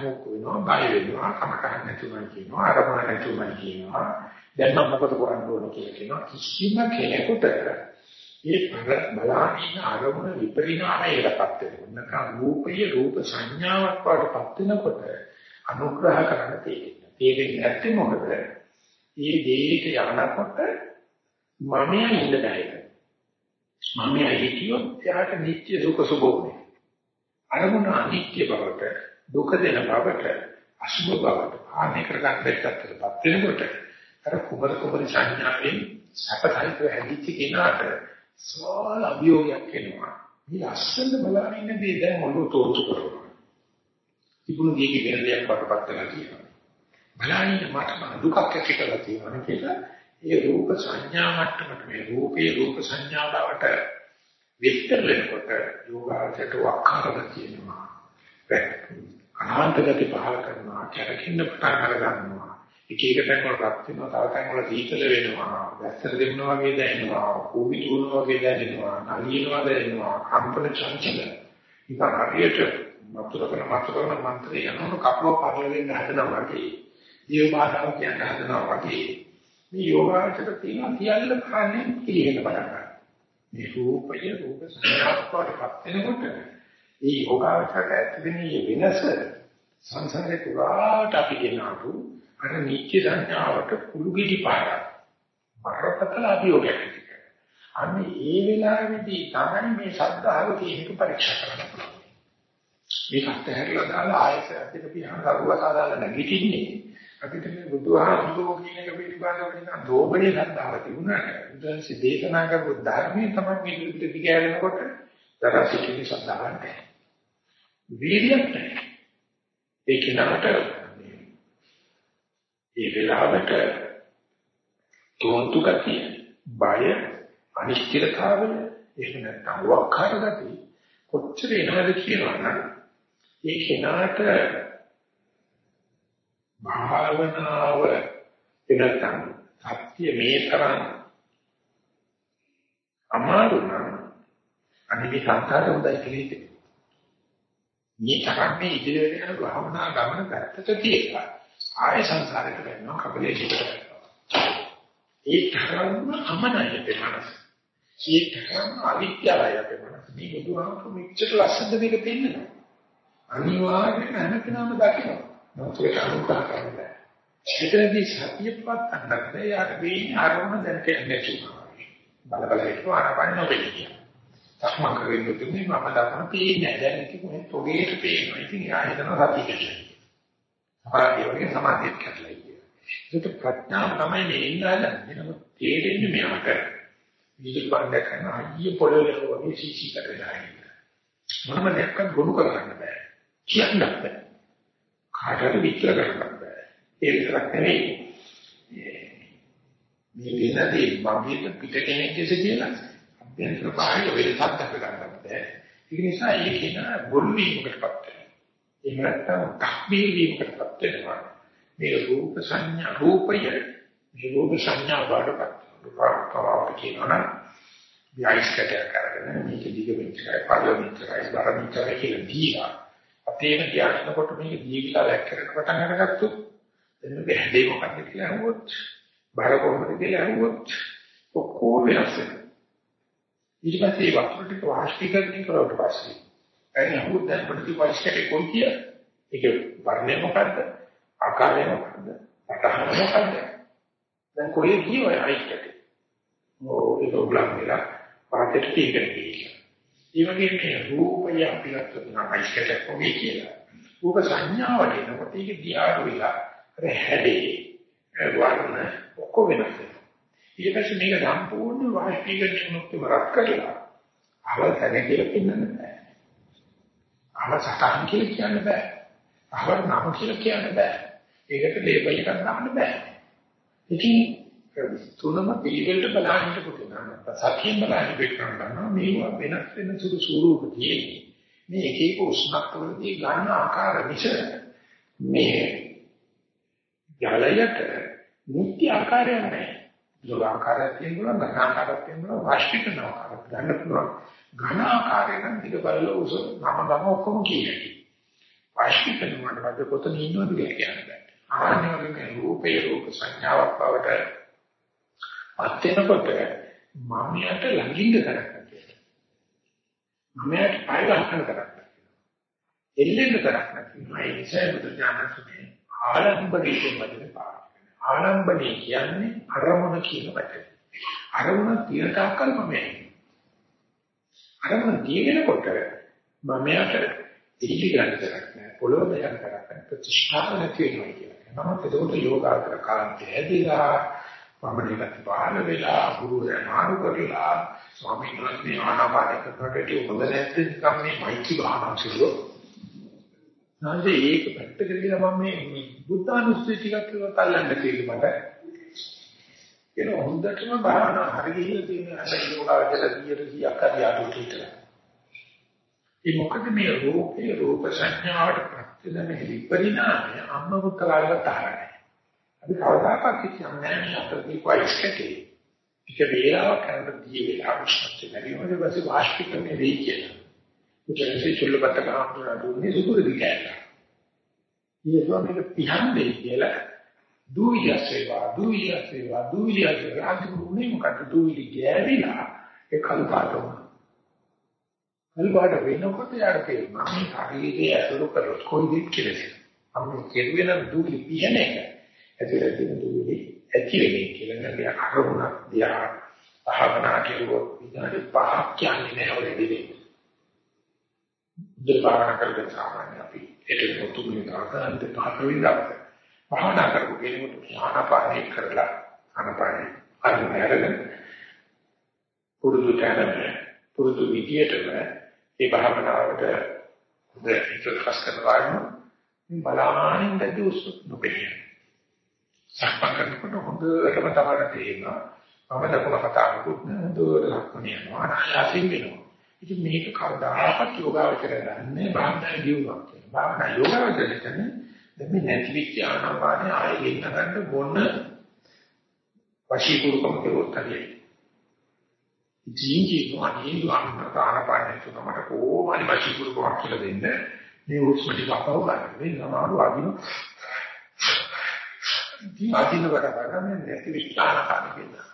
මොක වෙනවා බය වෙනවා කමකහන් නැතුවයි කියනවා අරමුණ නැතුවයි කියනවා දැන් මම මොකද කරන්න ඕන කියලා කියනවා කිසිම කෙනෙකුට ඒ බලාගෙන අරමුණ විපරිණාමයකටපත් වෙනවා. නැත්නම් රූපයේ රූප සංඥාවක් වඩපත් වෙනකොට අනුග්‍රහ කරන්න තියෙනවා. තේරෙන්නේ නැත්නම් මොකද? මේ දෙයට යනකොට මම ඉන්න බෑ මම හිතියොත් එයාට නිත්‍ය දුක සුභෝනේ අරමුණ අනිත්‍ය බවට දුක දෙන බවට අසුභ බවට ආනේ කරගන්න දෙයක්ටපත් වෙනකොට අර කුමර කුමර සංඥාවෙන් සපතයිත හැදිච්ච කෙනාට සෝල අභියෝගයක් එනවා. මේ අස්සන්න බලන ඉන්න දේ දැන් ඔළුව තෝරතු කරනවා. තිබුණු දෙයක වෙන දෙයක් වටපත් වෙලා තියෙනවා. බලන්නේ මට දුකක් ඇති කරලා තියෙනවා කියලා ඒ රූප සංඥා මට්ටමට මේ රූපේ රූප සංඥා බවට විස්තර වෙනකොට යෝගාචරයට වක්කාරද කියනවා. අනාන්ත ගති පහල කරනවා කැරකෙන්න පටන් අර ගන්නවා එක එක තැන් වල රත් වෙනවා. තව තැන් වල සීතල වෙනවා. වැස්සට දෙන්නවා වගේ දැනෙනවා. කුඹි තුනවා වගේ දැනෙනවා. නලියනවා දැනෙනවා. කම්පන චංචල. ඉතින් හරියට මතුර කරන මතුර කරන මන්ත්‍රය යනකොට කපුව පරල වෙන්න හදනවා වගේ. ජීව බාධාව කියන්න හදනවා වගේ. මේ යෝගාචර තියෙන සියල්ල කන්නේ පිළිහෙන බලන්න මේ රූපය රූප සංස්කාරපත් වෙනකොට මේ යෝගාචරයට ඇතිවෙන වෙනස සංසාරේ පුරාට අපි ගෙනාවු අර නිත්‍ය සංඥාවට කුළු ගිඩි පාරක්. බරපතල අභියෝගයක් තිබෙනවා. අන්න ඒ වෙලාවේදී තමයි මේ ශ්‍රද්ධාව තියෙනක පරීක්ෂා කරන්න පුළුවන්. මේක අත්හැරලා දාලා ආයත අපිට පියහන් කරුවා දාලා නැගිටින්නේ. අපිට මේ බුදුහාමුදුරුවෝ කියන එක පිළිබඳව නිකන් දෝබනේ ශ්‍රද්ධාව තිබුණාට බුදුන්සේ දේශනා කරපු ධර්මයේ තමයි මේ පිළිපිට දිගහැරෙනකොට දරා සිටින ශ්‍රද්ධාවක් නැහැ. වීර්යයක් නැහැ. ඒ කෙනාට ඒ වෙලාවට තෝන්තු ගතිය, බය, අනිශ්චිතතාවය, එහෙම නැත්නම් වක්කාර ගතිය කොච්චර එනවද කියනවනම් ඒ කෙනාට භාවනාව එනකම් සත්‍ය මේ තරම් අමාරු නම් අනිත් සංසාර හොඳයි කියලා මේ තරම්නේ ඉදිරියට යන භාවනා ගමන පැත්තට තියලා ආය සංසාරයට වෙනවා කබලේ ජීවිතය. ඒ තරම්ම අමනයි දෙමනස. ඒ තරම්ම අවිද්‍යාවයි දෙමනස. මේ බුදුහාමුදුරු මෙච්චර ලස්සනද මේක පෙන්නනවා. අනිවාර්යයෙන්ම හැමතැනම දකිනවා. මොකද අනුකම්පා කරන්නේ. ඒකදී සතියපත් අන්නත් යාර මේ ආරම්භ දැනට නැතුනවා. බල බල හිටපු ආරම්භ නොවෙන්නේ. සක්මන් කරගෙන ඉන්නේ මම දක්වන පේන්නේ නැහැ. දැන් ඉතින් මොකද ඔගේට පේනවා. ඉතින් යා හිතනවා සතිය කියලා. සමාධිය වගේ සමාධියක් කරලා ඉන්නේ. ඒක ප්‍රඥාව තමයි මේ ඉන්නහලන්නේ. නමුත් තේරෙන්නේ මෙයාට. විදුලි බණ්ඩ කරන අයිය පොළොවේ වගේ සීසි කරලා ඉන්න. මොනම දෙයක්වත් ගොනු කරගන්න බෑ. කියන්න බෑ. කාටවත් විචාර කරන්න බෑ. ඒ විතරක් නෙවෙයි. මේ වෙනදී මගේ පිට කෙනෙක් කියලා අභ්‍යන්තර බාහිර වෙනසක් දක්ව ගන්නත් බෑ. ඒක නිසා ඒක න බොරු වීමකටපත් වෙනවා. එහෙම නැත්නම් කම්බී වීමකටපත් වෙනවා. මේ රූප සංඥා රූපය මේ රූප සංඥා වඩපත් රූපාවතාවට කියනවා ව්‍යයිස්කට කරගෙන මේක දිග වෙච්චයි පාරමිතරයි බරමිතරයි කියලා දීලා අපේම ධ්‍යානකොට මේක දීවිලා දැක්කරට පටන් අරගත්තොත් එන්න බැහැ මොකක්ද කියලා අහුවොත් බර කොහොමද කියලා අහුවොත් ඔක්කොම වෙනස් වෙනවා. ඊට පස්සේ වතුර ටික වාෂ්පීකරණය කරුවට පස්සේ එනි අහුත් දැන් ප්‍රතිපක්ෂයට කොයි කිය? ඒක වර්ණය මොකද්ද? ආකාරය මොකද්ද? අටහන මොකද්ද? දැන් කොයි කිය ඔය අයිකට ඕ ඒක උගලක් වෙලා පාටට තීකරණය කියලා ඒ වගේ මේ රූපය අපිට තුන අයිකට කොහේ කියලා. රූප සංඥාවට එනකොට ඒක දිහාට වෙලා අර හැදේ වර්ණ ඔක්කොම වෙනස් වෙනවා. ඊට පස්සේ මේක සම්පූර්ණ වාස්තිකයෙන් මුක්ත වරක් කරලා අවල් තැන කියලා කියන්න බෑ. අවල් සතහන් කියලා කියන්න බෑ. අවල් නම කියලා කියන්න බෑ. ඒකට ලේබල් එකක් දාන්න බෑ. ඉතින් තුනම පිළිවෙලට බලන්න පුදුමයි. සතියෙන් බලන්න බෙක්කනවා මේවා වෙනස් වෙන සුළු ස්වරූප තියෙන්නේ. මේ එක එක උස්මත් වලදී ගන්න ආකාර මිස මේ ජලයට නිත්‍ය ආකාරයක් නැහැ. ලෝක ආකාරයක් තියෙනවා ඝන ආකාරයක් තියෙනවා වාෂ්පීකරණ ආකාරයක් ගන්න පුළුවන්. ඝන ආකාරය නම් දිග බලල උස නම ගම ඔක්කොම කියන්නේ. වාෂ්පීකරණ වලට පස්සේ කොතන ඉන්නවද කියලා කියන්න බෑ. ආන්නේ වගේ රූපේ රූප සංඥාවක් බවට පත් වෙනකොට මමියට ළඟින්ද කරන්නේ. මමයට පය ගන්න කරන්නේ. එල්ලෙන්න කරන්නේ. මේ නිසා බුදු දානසුනේ ආලම්බණය කියන වචනේ පාවිච්චි කරනවා. ආලම්බණය කියන්නේ අරමුණ කියන වචනේ. අරමුණ තියෙන තාක්කල් මම අරමුණ තියෙනකොට මමයට ඉලි ගන්න කරක් නැහැ. පොළොව දෙයක් කරක් නැහැ. ප්‍රතිෂ්ඨාප නැති වෙනවා කියලා. නමුත් ඒකට යෝගාචර කාන්තය ඇදලා වමනේකට පාන වෙලා ගුරුවරයා මාරු කරලා ස්වාමීන් වහන්සේ ආනාපාන කරකට හොඳ නැත්නම් නිකම් මේ මෛත්‍රී භාවනා කරලා නැන්දේ ඒක පැත්තකට ගිහලා මම මේ බුද්ධානුස්සතිය ටිකක් කියලා තල්ලන්න කියලා මට ඒක හොඳටම භාවනා හරි ගිහිල්ලා තියෙන අර යෝගාවචර 100ක් හරි අඩුවට විතර. ඒ මොකද මේ රූපේ රූප සංඥාවට ප්‍රත්‍යදම විපරිණාමය අම්ම පුත්‍රාලව තරන්නේ. අපි කවදාකවත් කියන්නේ නැහැ අපේ කොයිස් කටේ. ඒක වේලාවක් කරනකොට දී වෙලා උෂ්ණත්වය වැඩි වෙනවා ඊට පස්සේ වාෂ්පීකරණය වෙයි කියලා. උචරසේ චුල්ලපත්ත ගන්න දුන්නේ සුදුරදි කියලා. ඊයසෝ මේක පිහන්නේ කියලා දුවිලිය සේවා දුවිලිය සේවා දුවිලිය සේවා අන්තිමුනේ මොකද දුවිලි ගෑවිලා ඒ කල්පාට වුණා. කල්පාට වෙනකොට යාර තේරුණා මේ ශරීරයේ ඇතුළු කරොත් කොයි දෙයක් කියලා. අම්ම කෙරුවේ නම් දුවිලි පිහන එක. ඇතුළේ තියෙන දුවිලි ඇති වෙන්නේ කියලා නේද අරමුණක් දිහා භාවනා කෙරුවොත් විනාඩි 5ක් කියන්නේ නැහැ ඔය දෙන්නේ. බුද්ධ භාවනා කරගෙන සාමාන්‍ය අපි ඒක මුතුමේ දාගන්න පහක වින්දාට භාවනා කරපු කෙනෙකුට ආනාපානය කරලා ආනාපානය අරගෙන පුරුදු තැනම පුරුදු විදියටම ඒ භාවනාවට දෙහිත ખાસ කරනවා බලාමානින් දැඩි උසු නොපෙන්නේ සක්මන් කරනකොට හොඳටම තමයි තේරෙනවා. මම දකුණ කතාවකුත් නේද ලක්ෂණ යනවා. අනායාසින් වෙනවා. ඉතින් මේක කවදාකවත් යෝගාවචරය දන්නේ භාවනා ජීවුවක් කියලා. භාවනා යෝගාවචරය කියන්නේ දැන් මේ නැති විඥානපානේ ආයෙ ඉන්න ගන්න මොන වශීකුරුකම කරුවොත් හරියයි. ජීජි නොඅනින් ආනපානේ තුනකට කොහොමද වශීකුරුකමක් කියලා දෙන්නේ. මේ හුස්ම ටික අපව ගන්න. මේ සමාරු අදින දී අදින කොට ගන්න නැති විඥානපානේ කියලා.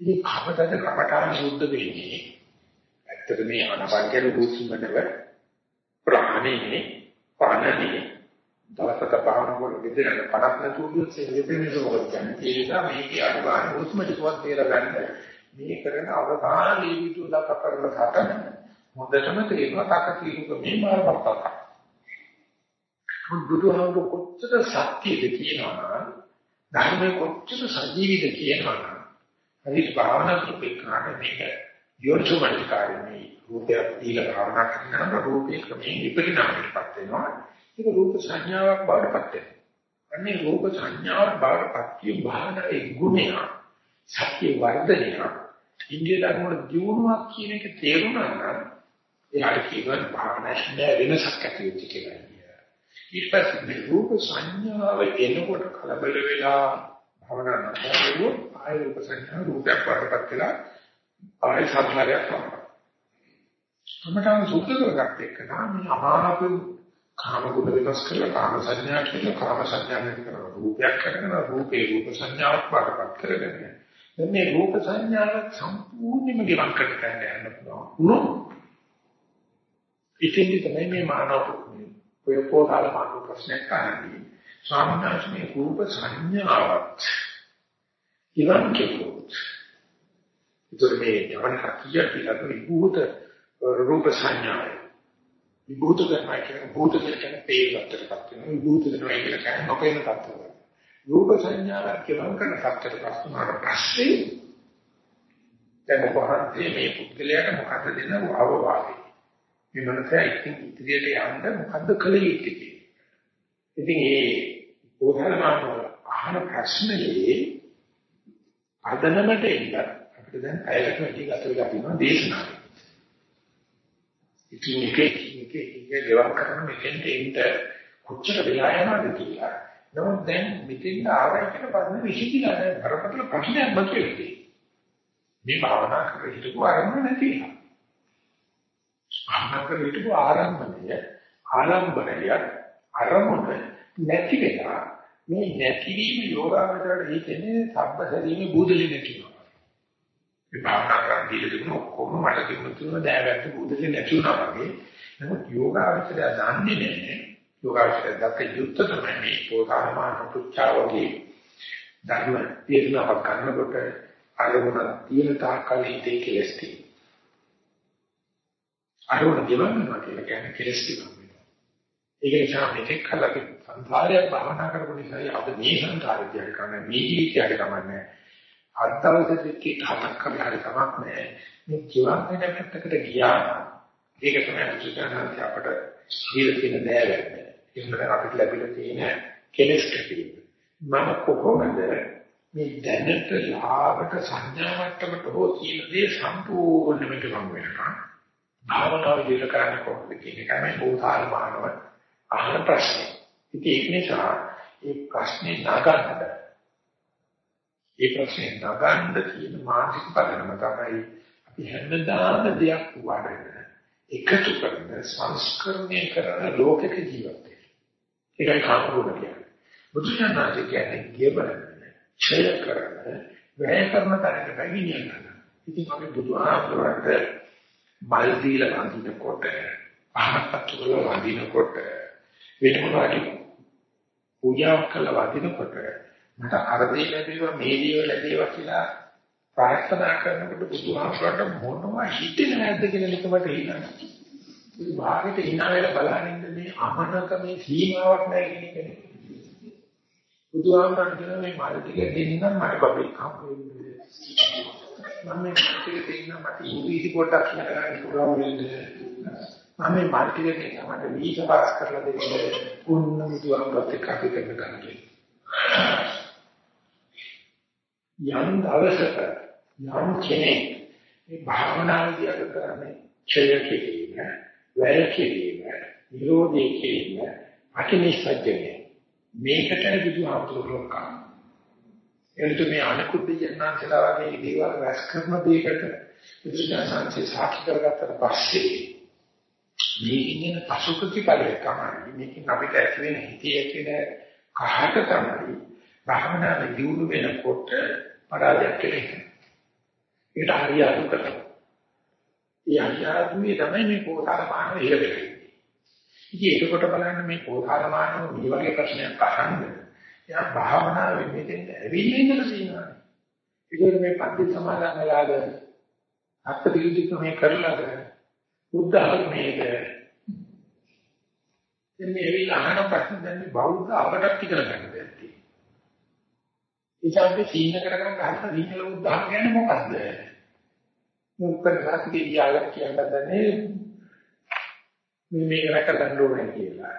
ඉතින් කවදද කපටාන සුද්ධ වෙන්නේ? ඇත්තට මේ ආනපන කියන රූපිමදව ප්‍රාණේ පානනේ දවසක පාන වල විදිහට පඩක් නැතුව ගියොත් ඒ වෙන්නේ මොකද කියන්නේ? ඒ නිසා මේකේ අනුගාන රූපිමදවත් තේරා ගන්න මේ කරන අවසාන ලීවිතු දක කරන සටන හොඳටම තේරෙනවා තක කීරුක මේ මාර්ගපතක්. බුදුහාමුදුරු කොච්චර සත්‍යද කියනවා ධර්මයේ කොච්චර සජීවිද කියනවා හරි භාවනා කරපේකනට මේක යොර්චුමනිකාරී රූපය දීලා භාවනා කරනකොට රූපේ ක්‍රමයෙන් විපරිණාමයටපත් වෙනවා. ඒක රූප සංඥාවක් බවටපත් වෙනවා. අන්නේ රූප සංඥාවක් බවටපත් කිය භාවනාවේ ගුණය සත්‍ය වර්ධනය ඉන්දිය ධර්ම වල දියුණුවක් කියන එක තේරුණා නම් එයාට කියනවා භාවනාවේ වෙනසක් ඇති වෙච්ච කියලා. ඊට පස්සේ මේ රූප සංඥාව එනකොට කලබල වෙලා භාවනා කරනකොට ආය රූප සංඥා රූපයක් වඩපත් වෙලා ආය සංස්කාරයක් වඩපත්. සමතන සුද්ධ කරගත්ත එක නම් අමාරු කාම ගුණ විනාශ කරලා කාම සංඥා කියලා කාම සංඥා නැති කරන රූපයක් කරගෙන රූපේ රූප සංඥාවක් වඩපත් කරගෙන දැන් මේ රූප සංඥාව සම්පූර්ණයෙන්ම ගිවන් කරන්න යන්න පුළුවන්. උනොත් ඉතින් තමයි මේ මානව ඔය පොතාල මානව ප්‍රශ්නයක් අහන්නේ. ස්වාමීන් වහන්සේ රූප සංඥාවත් ඉවන් කෙරුවොත් ඒතර මේ ජවන හකිය කියලා විභූත රූප සංඥාය විභූත කරනවා කියන භූත කියන තේරවත්තරපත් වෙනවා. විභූත කරනවා කියන කන නොපෙන තත්ත්වයක් රූප සංඥාවක් කියවම් කරන තත්ත්වයට පස්සුනාට පස්සේ දැන් කොහොමද මේ පුද්ගලයාට මොකද දෙන්න අවවාදේ මේ මනසේ ඉතින් ඉදිරියට යන්න මොකද්ද කළ යුත්තේ ඉතින් ඒ උදාහරණයක් අහන ප්‍රශ්නේ අදනමට එන්න අපිට දැන් ඇයකට වැඩි ගත වෙලා තියෙනවා දේශනාව. ඉතින් එක එක එක එක දේවල් කරන මෙතෙන්ට එන්න කොච්චර වෙලා යනවද කියලා. නමුත් දැන් මෙතෙන් ආවයි කියන පරණ විශ්ිතිලා නැහැ. බරපතල ප්‍රශ්නයක් මතුවෙන්නේ. මේ භාවනා කරලා හිටපු ආරම්භ නැති වෙනවා. භාවනා කරලා හිටපු ආරම්භය ආරම්භය අරමුණ නැති වෙලා මේ නැතිවීම යෝගාවචරයට හිතෙන්නේ සබ්බ ශරීරේ බුදලි නැතිවෙනවා. මේ භාවනා කරන් දීලා තිබුණ ඔක්කොම මට තිබුණ තුන දෑවැත්ත බුදලි නැති වුණා වගේ. නමුත් යෝගාවචරය දන්නේ නැහැ. යෝගාවචරය දත යුක්ත තමයි මේ පොතාමාන පුච්චා වගේ ධර්ම තේරුණාවක් ගන්නකොට අරමුණ තියෙන තාක්කල් හිතේ කෙලස් තියෙනවා. අරමුණ ගෙවන්නවා කියලා කියන්නේ කෙලස් තියෙනවා. ඒක නිසා මෙතෙක් කලක සංසාරයක් භවනා කරපු නිසා අපිට මේ සංසාරේ දිහා කරන්නේ මේ ජීවිතයට කමන්නේ අත්දවසේ දෙකේ හතක් කරලා හරි කමක් නැහැ මේ ජීවන් වෙන පැත්තකට ගියා ඒක තමයි සුචානන්ත අපට ජීවිත තියෙන දෑවැද්ද ඒකට අපිට ලැබිලා තියෙන කෙලස් කැපීම මම කොහොමද මේ දැනට ලාභට සංඥා මට්ටමට හෝ කියන දේ සම්පූර්ණයෙන්ම ගම වෙනවා භාවනාව විදිහට කරන්න කොහොමද කියන එක තමයි බෝධාල් මානව අහන ප්‍රශ්නේ. ඉතින් ඒක නිසා ඒ ප්‍රශ්නේ නගන්න. ඒ ප්‍රශ්නේ නගන්න කියන මානසික පදනම තමයි අපි හැමදාම දෙයක් වඩන එකතු කරන සංස්කරණය කරන ලෝකක ජීවත් වෙන. ඒකයි කාමරුණ කියන්නේ. බුදුසසුන කියන්නේ ගෙවන, ඡය කරන, වැය කරන තරකට ගෙනියන්න. ඉතින් අපි බුදුහාමුදුරන්ට බල් දීලා වඳිනකොට, පහත් වල වඳිනකොට වෙන මොනවාරි පූජාවක් කළා වදිනකොට මට අර දේ ලැබේවා මේ දේ ලැබේවා කියලා ප්‍රාර්ථනා කරනකොට බුදුහාමුදුරට මොනවා හිතෙන්නේ නැද්ද කියලා නිකමට හිතනවා. මේ භාගෙට ඉන්න වෙලාව බලනින්න මේ අමනක මේ සීමාවක් නැහැ කියන එකනේ. බුදුහාමුදුරට කියන මේ මාළු ටික දෙන්නම් මට බබේ කම්පෙන්නේ. මම මේ ටික දෙන්නම් මට ඉංග්‍රීසි පොඩ්ඩක් කියලා ගන්න පුළුවන් වෙන්නේ. මම මේ මාර්ගයට මට වීස පාස් කරලා දෙන්න උන්න මුදුවන්පත් එක්ක අපි කරන ගන්නේ. යම් දවසක යම් කෙනෙක් මේ භාවනාවේදී අද කරන්නේ ඡය කිරීම, වැය කිරීම, නිරෝධී කිරීම, අකිනිසජ්ජනය. මේකට බුදුහාමුදුරුවෝ කා. එනිට මේ අනුකුත් දෙයන්නාන්සලා වගේ දේවල් රැස් කරන දෙයකට බුදුසසුනේ සාක්ෂි කරගත්තට පස්සේ මේකෙන් එන පසු ප්‍රතිඵලය තමයි මේකෙන් අපිට ඇති වෙන හිතේ ඇති වෙන කහට තමයි භාවනාවේ දියුණු වෙනකොට පරාජයක් කෙරෙන්නේ. ඒකට හරියට කරනවා. ඒ හරියටුවේ තමයි මේ පොතාරමාන ඉහෙලෙන්නේ. ඉතින් ඒකකොට බලන්න මේ පොතාරමාන මේ වගේ ප්‍රශ්නයක් අහන්න. එයා භාවනාවේ මෙතෙන් ඇවිල්ලා ඉඳලා තියෙනවා. ඒකෝර මේ පන්ති සමාදන් වෙලාද අත්ති පිළිදික මේ කරලාද බුද්ධ ධර්මයේද එන්නේ ඇවිල්ලා අහන ප්‍රශ්න දැන් මේ බෞද්ධ අපටත් ඉගෙන ගන්න දෙයක් තියෙනවා. ඒ සීන කරගෙන ගන්න දීනල බුද්ධ ධර්ම කියන්නේ මොකද්ද? මොකද සාතිකේ යාලක් කියන්නදන්නේ මේ මේක රැක ගන්න ඕනේ කියලා.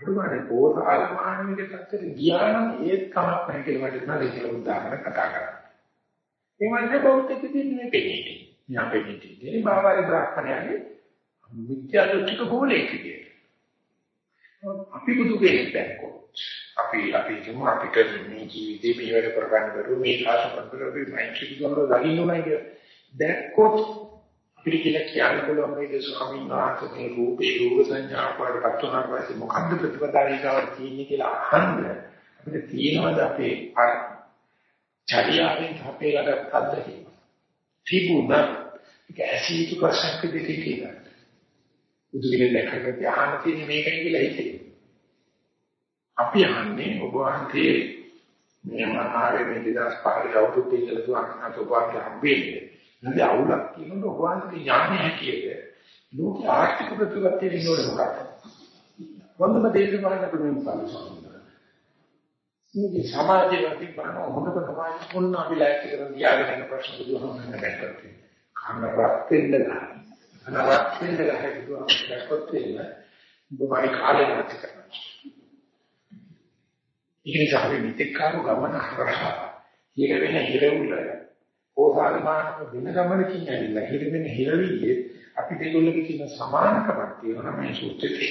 අනුමානේ පොතාල මානවික තත්ත්වෙට ගියා නම් ඒත් කමක් නැහැ කියලා මට හිතනවා ඒක බුද්ධ ධර්ම කතා කරා. ඒ වගේ බෞද්ධ කිසිම නෙපෙන්නේ. යම් පිටිදී බාවාරි බ්‍රාහ්මණයගේ මිත්‍යා දෘෂ්ටික ගෝලයේ කියන්නේ. අපි බුදු කෙනෙක් දැක්කොත් අපි අපි කියමු අපිට මේ ජීවිතේ මේ වැඩ කරගන්න බැරුව මේ කාශපත් කරපි මෛත්‍රී බුදුහමර දකින්න උනායි කියලා. දැක්කොත් අපිට කියලා කියන්න පුළුවන් මේ ස්වාමීන් වහන්සේ මේ රූපේ රූප සංඥා වලටපත් වුණාට පස්සේ මොකද්ද ප්‍රතිපදාරිකාව තියෙන්නේ කියලා අහන්න අපිට තියෙනවද අපේ චර්යාවෙන් අපේ ළඟ අත්දැකීම තිබුණා. ඒක ඇසීතු ප්‍රශ්නක් දෙකේ කියලා. බුදු කෙනෙක් දැක්කට අහන්න තියෙන්නේ මේකයි කියලා හිතේ. අපි අහන්නේ ඔබ වහන්සේ මේ මහාවේ මේ 2005 අවුරුද්දේ ඉඳලා දුවන ඔබ වහන්සේ හම්බෙන්නේ. නැත්නම් අවුලක් කියනකොට ඔබ වහන්සේ යන්නේ හැටියට ලෝක ආර්ථික ප්‍රතිපත්තිය විනෝඩ මොකක්ද? වන්දම දේශ බලන්න පුළුවන් පාලසන. මේ සමාජයේ තිබෙන හොඳට සමාජ මොන අපි ලයිට් කරන දියාගෙන ප්‍රශ්න බුදුහමන බැලුවා. කන්න රත් වෙන්න ගන්න. අනවත් වෙන්න ගහකුවා දැක්කොත් වෙන බොහොමයි කාලේ නැති කරනවා. ඒක නිසා අපි මිත්‍යක් කාරු ගමන කරා. හිර වෙන හිරවුල ඕසාරමාන වෙන ගමනකින් ඇවිල්ලා හිර වෙන හිරවියේ අපි දෙගොල්ලෝ කියන සමානකමක් තියෙනවා මේ සූත්‍රයේ.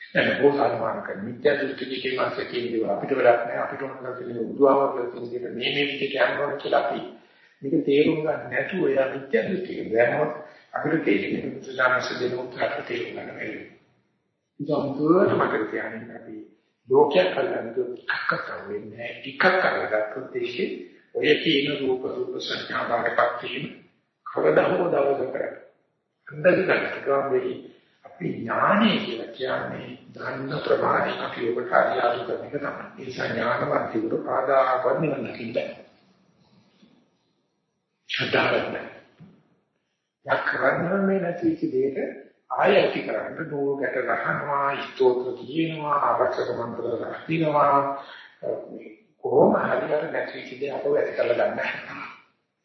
එන්න බෝසත්මාන කර මිත්‍යා දෘෂ්ටිකේ මාසේ කියන්නේ අපිට වැඩක් නැහැ අපිට ඕන කරලා තියෙන බුදුආවර්ගල තියෙන මේ මේ විදිහට යනවා කියලා අපි මේක තේරුම් ගන්න නැතුව එයා මිත්‍යා දෘෂ්ටිකේ දැනවත් අපිට තේරෙන්නේ බුදුසසුනස දෙන උත්තරට තේරුම් ගන්න බැහැ. ඉතින් මතක තියාගන්න අපි ලෝකයක් කල්ලානතු එකක්ක වෙන්නේ එකක් කරගත්තොත් ඒකේ ඔය කියන රූප රූප සංඥා බාටපත් වීම කවදා හෝ දවසක අන්දක ගන්න වෙයි අපි ඥානය කියලා කියන්නේ ධර්ම ප්‍රමාණය අපි ඔබට ආදියාදු කරන එක තමයි. ඒ සංඥානවත් විතර පාදාපත් නිවන කින්ද. ශ්‍රද්ධාවෙන්. යක්කරන්න මේ නැති දෙයක ආයති කරන්න නෝරු ගැට ගහනවා, ස්තෝත්‍ර කියනවා, අවශ්‍යක මන්ත්‍ර රකින්නවා. කොහොම හරියට නැති දෙයක් අපව ඇති කරලා ගන්න.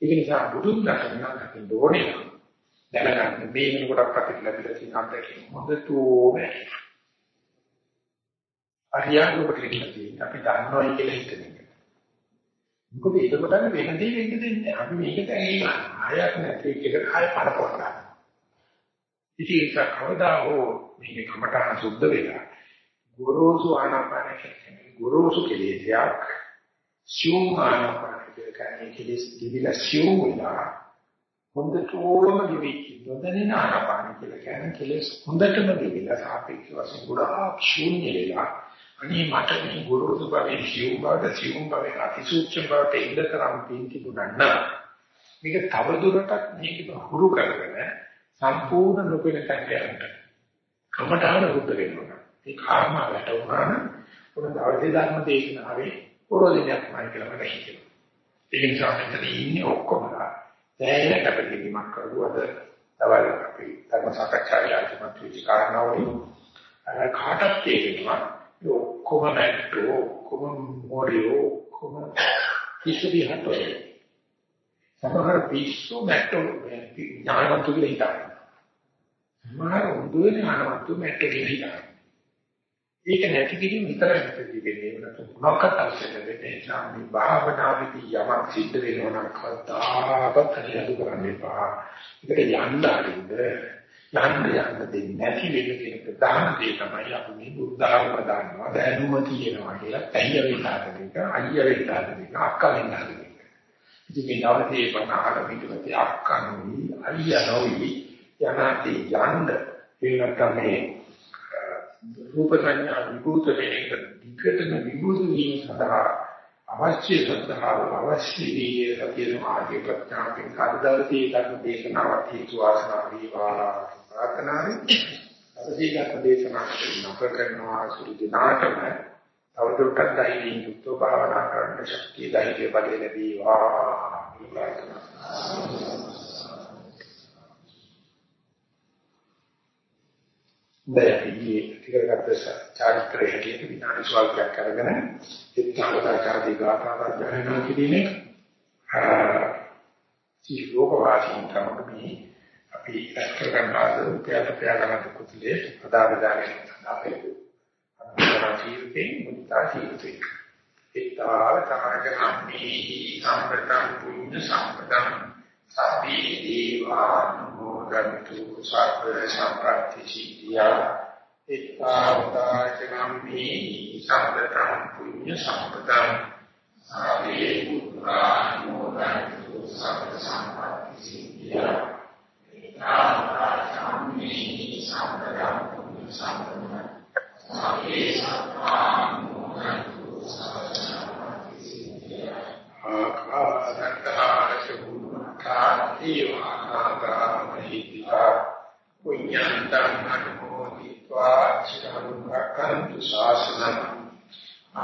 ඒක නිසා බුදුන් දකින්න අපි ඕනේ දැනගන්න මේ වෙනකොට ප්‍රතිලබිලා තියෙන අන්තයෙන් හොඳටම අරියාදුකට කියලා තියෙන අපි දන්නවයි කියලා හිතන එක. මොකද ඒකට වෙන දේ වෙන්න දෙන්නේ අපි මේක දැනගෙන ආයක් නැති එකට ආය පරපොරලා. ඉතින් ඒක කවදා හෝ මේක කමටහන සුද්ධ වෙලා ගුරුසු ආනාපාන කියන්නේ ගුරුසු කෙලෙසයක් සියුම් ආනාපාන කියන්නේ කෙලෙස් දිවිලා සියුම් වෙලා හොඳටම ගෙවිච්ච නොදැනෙන ආනාපාන කියලා කියන්නේ කෙලෙස් හොඳටම ගෙවිලා සාපේක්ෂ වශයෙන් ගොඩාක් ශූන්‍ය වෙලා අනේ මට මේ ගුරුතු භවයේ සිව් බවට සිව් භවයේ අතිසූක්ෂම බවට ඉඳ කරම් පින්ති දුන්නා මේක තව දුරටත් මේක හුරු කරගෙන සම්පූර්ණ ලෝකෙට තැන්ට කමඨාන බුද්ධ වෙනවා. ඒ කාම වැටුණාන උන දවසේ ධර්ම දේශනාවේ පොරොදිනයක් මයි කියලා මට හිතෙනවා. ඒ නිසා මෙතන ඉන්නේ ඔක්කොමලා දැනෙන කැපකිරීමක් කරුවද තවල් අපි ධර්ම සාකච්ඡාවේ ආත්මත් විච කාරණාවලින් කාටත් තේරෙනවා ඔක්කොම නැට්ටෝ ඔක්කොම මොරියෝ ඔක්කොම කිසිදි හතෝ සමහර පිස්සු නැට්ටෝ ඥානවන්තු කියලා හිතනවා. සමහර උදුවේ ඥානවන්තු නැට්ටෝ කියලා හිතනවා ඒක නැති කිරීම විතරයි මෙතනදී වෙන්නේ වෙනත් මොකක්වත් අවශ්‍ය නැහැ සාමි භාවනාවේදී යමක් සිද්ධ වෙනවා නම් කවදාවත් හරියට කරන්න එපා. ඒකට යන්න අරින්ද? යන්න යන්න දෙන්නේ නැති වෙන කෙනෙක් දාන දේ තමයි අපි මේ බුද්ධාගම දානවා දැනුම කියනවා කියලා ඇහිය වෙන්න එක අයිය වෙන්න එක අක්කා වෙන්න එක. ඉතින් මේ දවසේ බණහල පිටුපතේ අක්කා නොවි අයිය නොවි යනාදී යන්න වෙනත් තමයි රූප සංඥා විභූත වෙන එක විකටම විභූත වීම සඳහා අවශ්‍ය සද්ධාව අවශ්‍ය වී සතිය සමාධිය ප්‍රඥාවෙන් කාර්යදර්ශී කරන දේශනාවක් හේතු වාසනා වේවා ප්‍රාර්ථනායි අසීගත දේශනාවක් නතර කරනවා සුදු දිනාටම තවදුරටත් ධෛර්යයෙන් යුක්තව භාවනා කරන්න ශක්තිය ධෛර්ය බලය ලැබේවා ප්‍රාර්ථනා බැලී ටිකකට චාරිත්‍රය හැටියට විනාඩි ස්වල්පයක් කරගෙන එක්තාවතාචාරදී ගාථාවක් ගණනා කිරීමේ ජීවෝක වාසීන් තමයි අපි ඇස්තර ගන්නාද උපයාත ප්‍රයාගමත කුතුලේ පදාවදාගෙන අපේ අනුරාජීවිතේ මුත්තා ජීවිතේ එක්තාවතාචාරදී සම්පතං පුඤ්ඤ සම්පතං සබ්බේ දේවානුමෝදන්තු සබ්බ සම්ප්‍රාප්ති සිද්ධියා ඉත්තාවතාචනම්මි සම්පතං පුඤ්ඤ සම්පතං සබ්බේ බුද්ධානුමෝදන්තු සබ්බ සම්ප්‍රාප්ති සිද්ධියා ඉත්තාවතාචනම්මි සම්පතං පුඤ්ඤ සම්පතං සබ්බේ සම්ප්‍රාප්ති පුඤ්ඤන්තං අනුමෝදිत्वा චිරංගක්ඛන්තු ශාසනං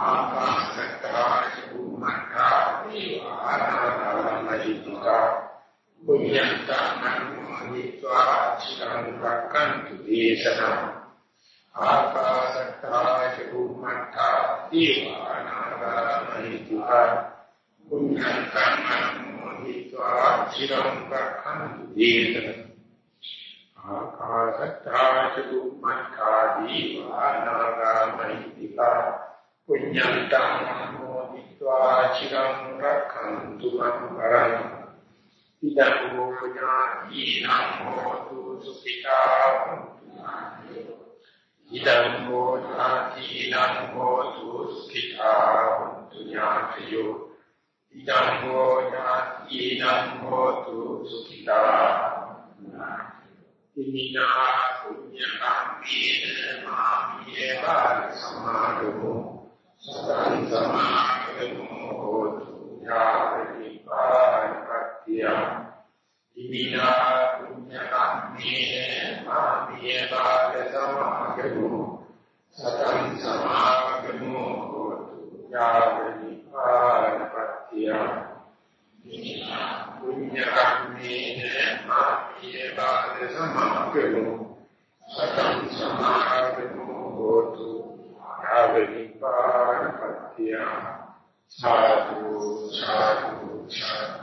ආකාශත්තා චුම්මත්තා විවාරණවන්නජිත්වා පුඤ්ඤන්තං අනුමෝදිत्वा චිරංගක්ඛන්තු දේශනං ආකාශත්තා චුම්මත්තා විවාරණවන්නජිත්වා පුඤ්ඤන්තං අනුමෝදිत्वा චිරංගක්ඛන්තු දේශනං ආකාශත්තාචු මක්ඛාදී වානාගාමහිතිකා පුඤ්ඤන්තං මොදිत्वा චිරං රක්ඛන්තු මං කරං ඉදං පුඤ්ඤාති නමෝ සුඛිතා ඉදං හෝ ඥාතිනං හෝතු සුඛිතා හොන්තු ඥාතයෝ ඉදං හෝ ඥාතිනං හෝතු සුඛිතා ඉමිනා පුඤ්ඤකම්මේන මාමියේ බාල සමාදෝ සතං සමාදෝ හෝතු ඥාතිපාණපත්තිය ඉමිනා පුඤ්ඤකම්මේන මාමියේ බාල සමාදෝ සතං සමාදෝ හෝතු ඥාතිපාණපත්තිය ධම්මේන මාපිය බාද සමාපෙමු සතං සමාපෙමු හෝතු ආවේනිපාන පත්‍ය සාදු සාදු සාදු